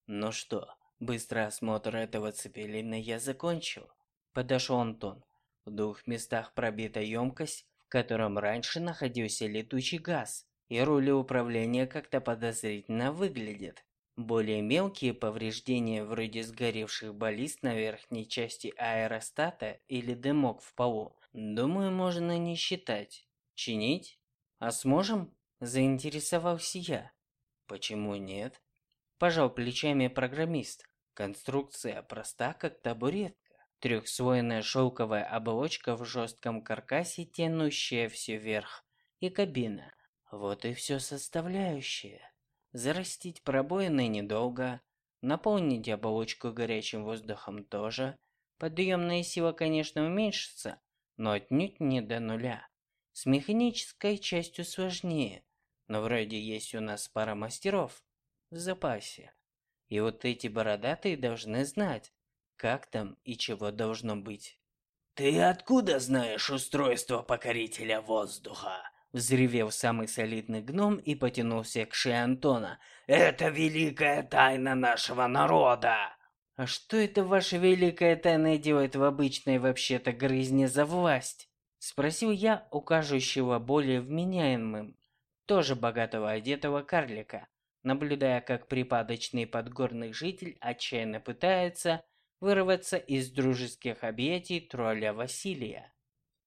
«Ну что, быстрый осмотр этого цепелина я закончил». Подошел Антон. В двух местах пробита емкость, котором раньше находился летучий газ, и роли управления как-то подозрительно выглядят. Более мелкие повреждения, вроде сгоревших баллист на верхней части аэростата или дымок в полу, думаю, можно не считать. Чинить? А сможем? Заинтересовался я. Почему нет? Пожал плечами программист. Конструкция проста, как табурет. Трехслойная шелковая оболочка в жестком каркасе, тянущая все вверх, и кабина. Вот и все составляющее. Зарастить пробоины недолго, наполнить оболочку горячим воздухом тоже. Подъемная сила, конечно, уменьшится, но отнюдь не до нуля. С механической частью сложнее, но вроде есть у нас пара мастеров в запасе. И вот эти бородатые должны знать, как там и чего должно быть. «Ты откуда знаешь устройство покорителя воздуха?» Взревел самый солидный гном и потянулся к шее Антона. «Это великая тайна нашего народа!» «А что это ваша великая тайна делает в обычной вообще-то грызне за власть?» Спросил я указывающего более вменяемым, тоже богатого одетого карлика, наблюдая, как припадочный подгорный житель отчаянно пытается вырваться из дружеских объятий тролля Василия.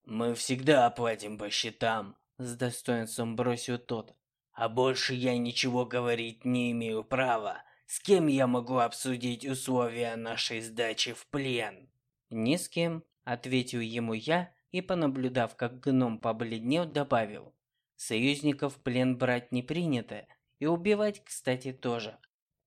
«Мы всегда оплатим по счетам», — с достоинством бросил тот. «А больше я ничего говорить не имею права. С кем я могу обсудить условия нашей сдачи в плен?» «Ни с кем», — ответил ему я и, понаблюдав, как гном побледнел, добавил. «Союзников в плен брать не принято, и убивать, кстати, тоже.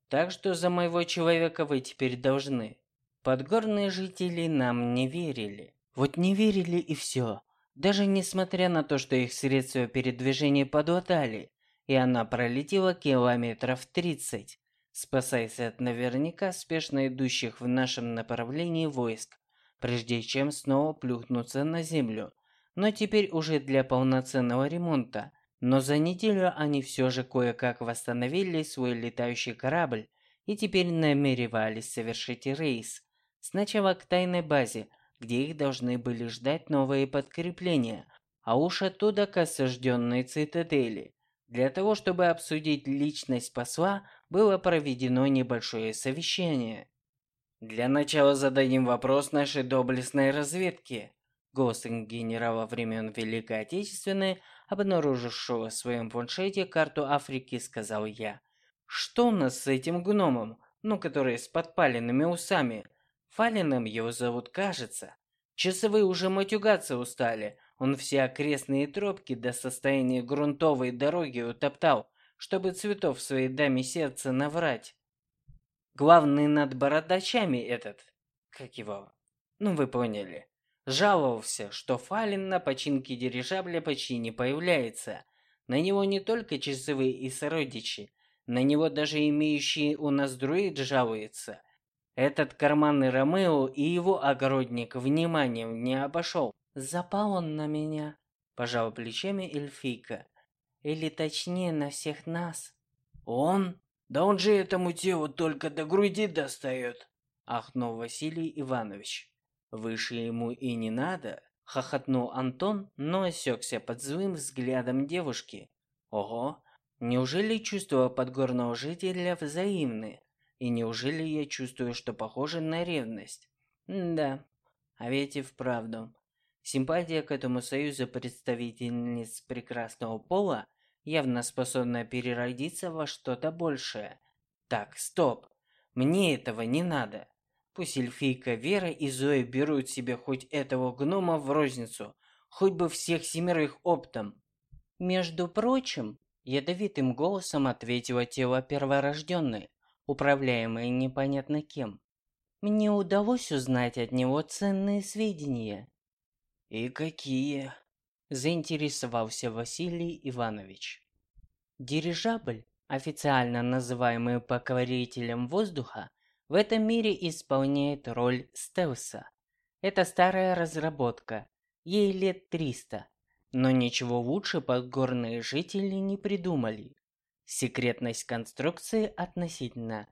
Так что за моего человека вы теперь должны. Подгорные жители нам не верили. Вот не верили и все. Даже несмотря на то, что их средства передвижения подватали, и она пролетела километров 30, спасаясь от наверняка спешно идущих в нашем направлении войск, прежде чем снова плюхнуться на землю. Но теперь уже для полноценного ремонта. Но за неделю они все же кое-как восстановили свой летающий корабль и теперь намеревались совершить рейс Сначала к тайной базе, где их должны были ждать новые подкрепления, а уж оттуда к осажденной цитадели. Для того, чтобы обсудить личность посла, было проведено небольшое совещание. Для начала зададим вопрос нашей доблестной разведке. Голос генерала времен Великой Отечественной, обнаружившего в своем планшете карту Африки, сказал я. Что у нас с этим гномом, ну, который с подпаленными усами? Фалином его зовут, кажется. Часовые уже матюгаться устали. Он все окрестные тропки до состояния грунтовой дороги утоптал, чтобы цветов своей даме сердца наврать. Главный над бородачами этот, как его, ну вы поняли, жаловался, что Фалин на починке дирижабля почти не появляется. На него не только часовые и сородичи, на него даже имеющие у нас друид жалуются. Этот карманный Ромео и его огородник вниманием не обошел. Запал он на меня, пожал плечами эльфийка. Или точнее, на всех нас. Он? Да он же этому телу только до груди достает. Ахнул Василий Иванович. Выше ему и не надо. Хохотнул Антон, но осекся под злым взглядом девушки. Ого, неужели чувства подгорного жителя взаимны? И неужели я чувствую, что похоже на ревность? Да, а ведь и вправду. Симпатия к этому союзу представительниц прекрасного пола явно способна переродиться во что-то большее. Так, стоп. Мне этого не надо. Пусть эльфийка Вера и Зоя берут себе хоть этого гнома в розницу, хоть бы всех семерых оптом. Между прочим, ядовитым голосом ответило тело перворожденной, управляемое непонятно кем. Мне удалось узнать от него ценные сведения. И какие? Заинтересовался Василий Иванович. Дирижабль, официально называемый покорителем воздуха, в этом мире исполняет роль стелса. Это старая разработка, ей лет 300, но ничего лучше подгорные жители не придумали. Секретность конструкции относительно.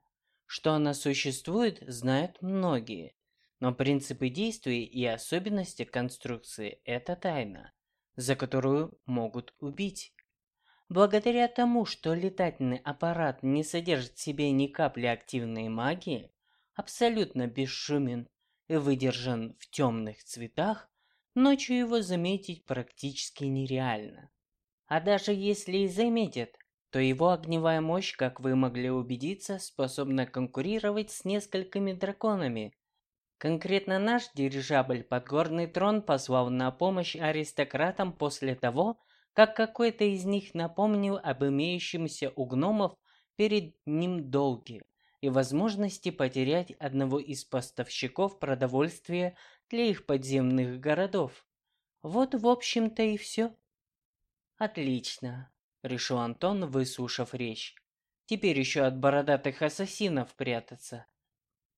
Что она существует, знают многие, но принципы действий и особенности конструкции – это тайна, за которую могут убить. Благодаря тому, что летательный аппарат не содержит в себе ни капли активной магии, абсолютно бесшумен и выдержан в темных цветах, ночью его заметить практически нереально. А даже если и заметят, то его огневая мощь, как вы могли убедиться, способна конкурировать с несколькими драконами. Конкретно наш дирижабль Подгорный Трон позвал на помощь аристократам после того, как какой-то из них напомнил об имеющемся у гномов перед ним долге и возможности потерять одного из поставщиков продовольствия для их подземных городов. Вот, в общем-то, и все. Отлично, решил Антон, выслушав речь. Теперь еще от бородатых ассасинов прятаться.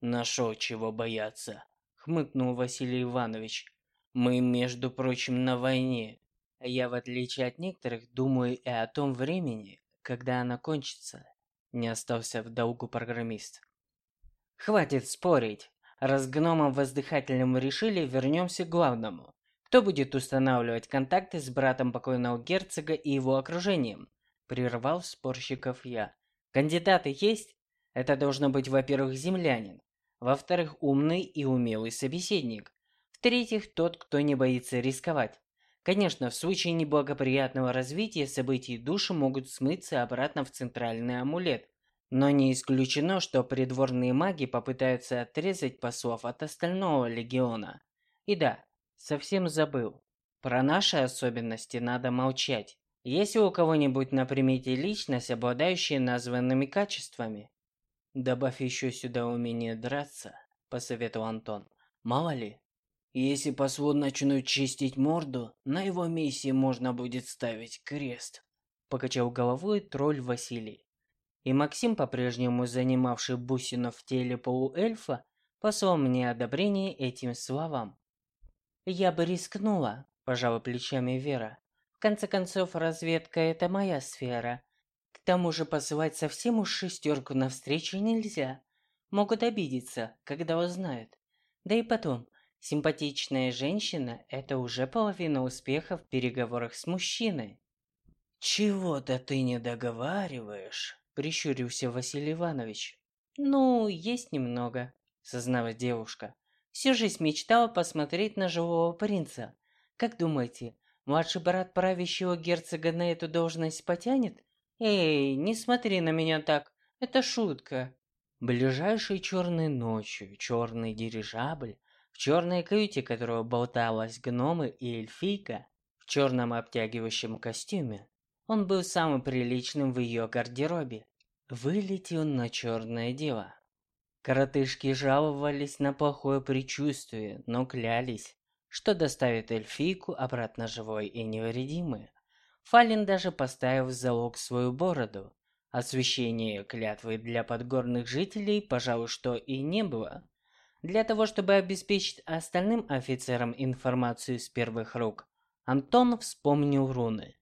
Нашел чего бояться, хмыкнул Василий Иванович. Мы, между прочим, на войне. Я, в отличие от некоторых, думаю и о том времени, когда она кончится. Не остался в долгу программист. Хватит спорить. Раз гномом воздыхателем решили, вернемся к главному. Кто будет устанавливать контакты с братом покойного герцога и его окружением? Прервал спорщиков я. Кандидаты есть? Это должно быть, во-первых, землянин. Во-вторых, умный и умелый собеседник. В-третьих, тот, кто не боится рисковать. Конечно, в случае неблагоприятного развития событий души могут смыться обратно в центральный амулет. Но не исключено, что придворные маги попытаются отрезать послов от остального легиона. И да, совсем забыл. Про наши особенности надо молчать. Есть у кого-нибудь на примете личность, обладающая названными качествами? Добавь еще сюда умение драться, посоветовал Антон. Мало ли, если послу начнут чистить морду, на его миссии можно будет ставить крест. Покачал головой тролль Василий. И Максим, по-прежнему занимавший бусину в теле полуэльфа, послал мне одобрение этим словам. Я бы рискнула, пожала плечами Вера. В конце концов, разведка – это моя сфера. К тому же посылать совсем уж шестерку навстречу нельзя. Могут обидеться, когда узнают. Да и потом, Симпатичная женщина – это уже половина успеха в переговорах с мужчиной. «Чего-то ты не договариваешь», – прищурился Василий Иванович. «Ну, есть немного», – созналась девушка. «Всю жизнь мечтала посмотреть на живого принца. Как думаете, младший брат правящего герцога на эту должность потянет? Эй, не смотри на меня так, это шутка». Ближайшей черной ночью черный дирижабль в черной каюте которого болталась гномы и эльфийка в черном обтягивающем костюме. Он был самым приличным в ее гардеробе. Вылетел на черное дело. Коротышки жаловались на плохое предчувствие, но клялись, что доставит эльфийку обратно живой и невредимой. Фалин даже поставил в залог свою бороду. Освещение клятвы для подгорных жителей, пожалуй, что и не было. Для того, чтобы обеспечить остальным офицерам информацию с первых рук, Антон вспомнил руны,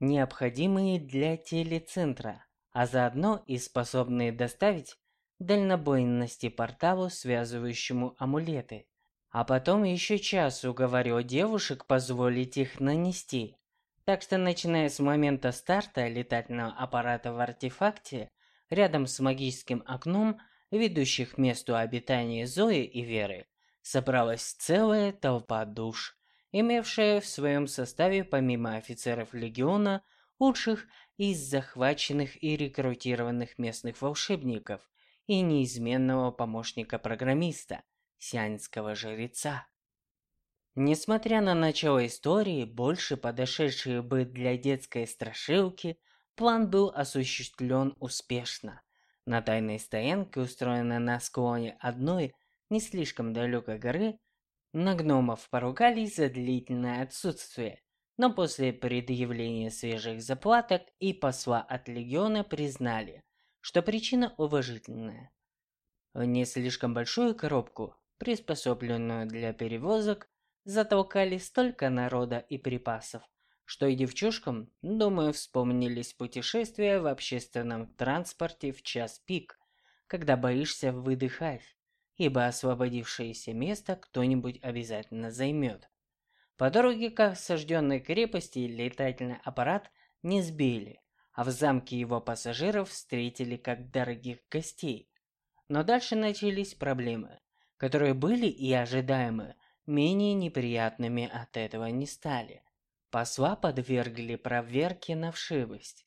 необходимые для телецентра, а заодно и способные доставить дальнобойности порталу, связывающему амулеты. А потом еще час уговорил девушек позволить их нанести. Так что, начиная с момента старта летательного аппарата в артефакте, рядом с магическим окном – ведущих к месту обитания Зои и Веры, собралась целая толпа душ, имевшая в своем составе помимо офицеров легиона лучших из захваченных и рекрутированных местных волшебников и неизменного помощника программиста, сианского жреца. Несмотря на начало истории, больше подошедшие бы для детской страшилки, план был осуществлен успешно. На тайной стоянке, устроенной на склоне одной не слишком далекой горы, на гномов поругались за длительное отсутствие, но после предъявления свежих заплаток и посла от легиона признали, что причина уважительная. Не слишком большую коробку, приспособленную для перевозок, затолкали столько народа и припасов, что и девчушкам, думаю, вспомнились путешествия в общественном транспорте в час пик, когда боишься выдыхать ибо освободившееся место кто-нибудь обязательно займет. По дороге к осажденной крепости летательный аппарат не сбили, а в замке его пассажиров встретили как дорогих гостей. Но дальше начались проблемы, которые были и ожидаемы, менее неприятными от этого не стали. Посла подвергли проверке на вшивость.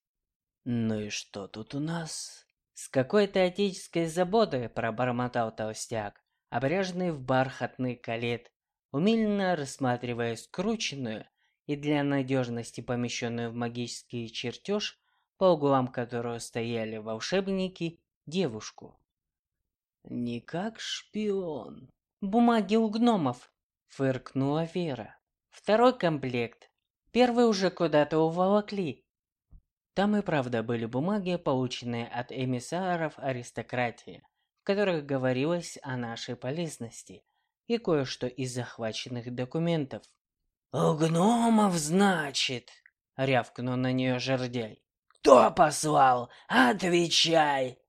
«Ну и что тут у нас?» С какой-то отеческой заботой пробормотал толстяк, обряженный в бархатный калет, умильно рассматривая скрученную и для надежности помещенную в магический чертеж, по углам которого стояли волшебники, девушку. «Не как шпион». «Бумаги у гномов», — фыркнула Вера. «Второй комплект. Первый уже куда-то уволокли, там и правда были бумаги, полученные от эмиссаров аристократии, в которых говорилось о нашей полезности, и кое-что из захваченных документов. «У гномов, значит?» — рявкнул на нее жердяй. «Кто послал? Отвечай!»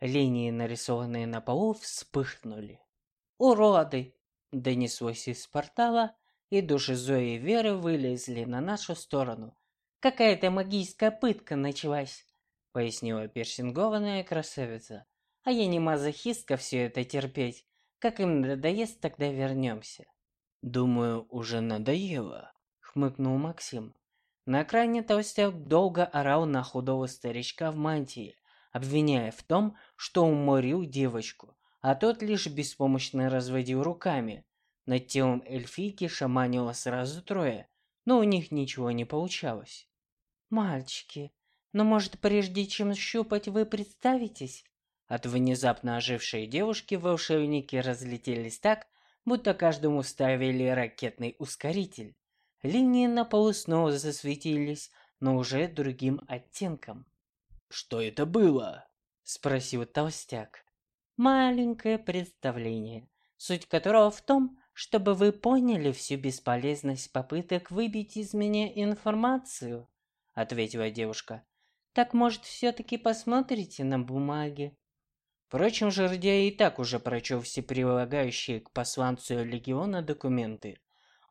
Линии, нарисованные на полу, вспыхнули. «Уроды!» — донеслось из портала, и души Зои и Веры вылезли на нашу сторону, Какая-то магическая пытка началась, пояснила персингованная красавица. А я не мазохистка все это терпеть. Как им надоест, тогда вернемся. Думаю, уже надоело, хмыкнул Максим. На экране толстяк долго орал на худого старичка в мантии, обвиняя в том, что уморил девочку, а тот лишь беспомощно разводил руками. Над телом эльфийки шаманило сразу трое, но у них ничего не получалось. «Мальчики, но может прежде чем щупать вы представитесь?» От внезапно ожившей девушки волшебники разлетелись так, будто каждому ставили ракетный ускоритель. Линии на полу снова засветились, но уже другим оттенком. «Что это было?» – спросил толстяк. «Маленькое представление, суть которого в том, чтобы вы поняли всю бесполезность попыток выбить из меня информацию ответила девушка. Так, может, все-таки посмотрите на бумаги? Впрочем, Жердяй и так уже прочел все прилагающие к посланцу легиона документы.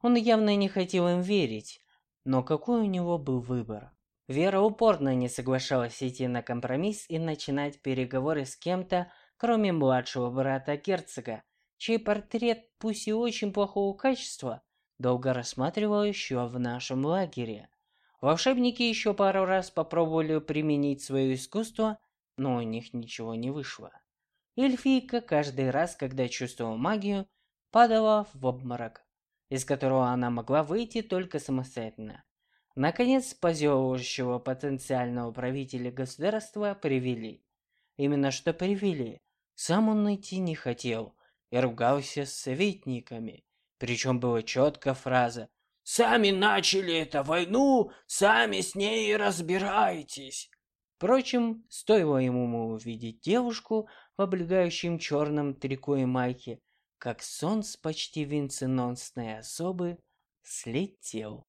Он явно не хотел им верить, но какой у него был выбор? Вера упорно не соглашалась идти на компромисс и начинать переговоры с кем-то, кроме младшего брата герцога, чей портрет, пусть и очень плохого качества, долго рассматривал еще в нашем лагере. Волшебники еще пару раз попробовали применить свое искусство, но у них ничего не вышло. Эльфийка каждый раз, когда чувствовала магию, падала в обморок, из которого она могла выйти только самостоятельно. Наконец, позевывающего потенциального правителя государства привели. Именно что привели. Сам он идти не хотел и ругался с советниками. Причем была четкая фраза Сами начали эту войну, сами с ней разбирайтесь. Впрочем, стоило ему увидеть девушку в облегающем черном трико и майке, как сон с почти венценосной особы слетел.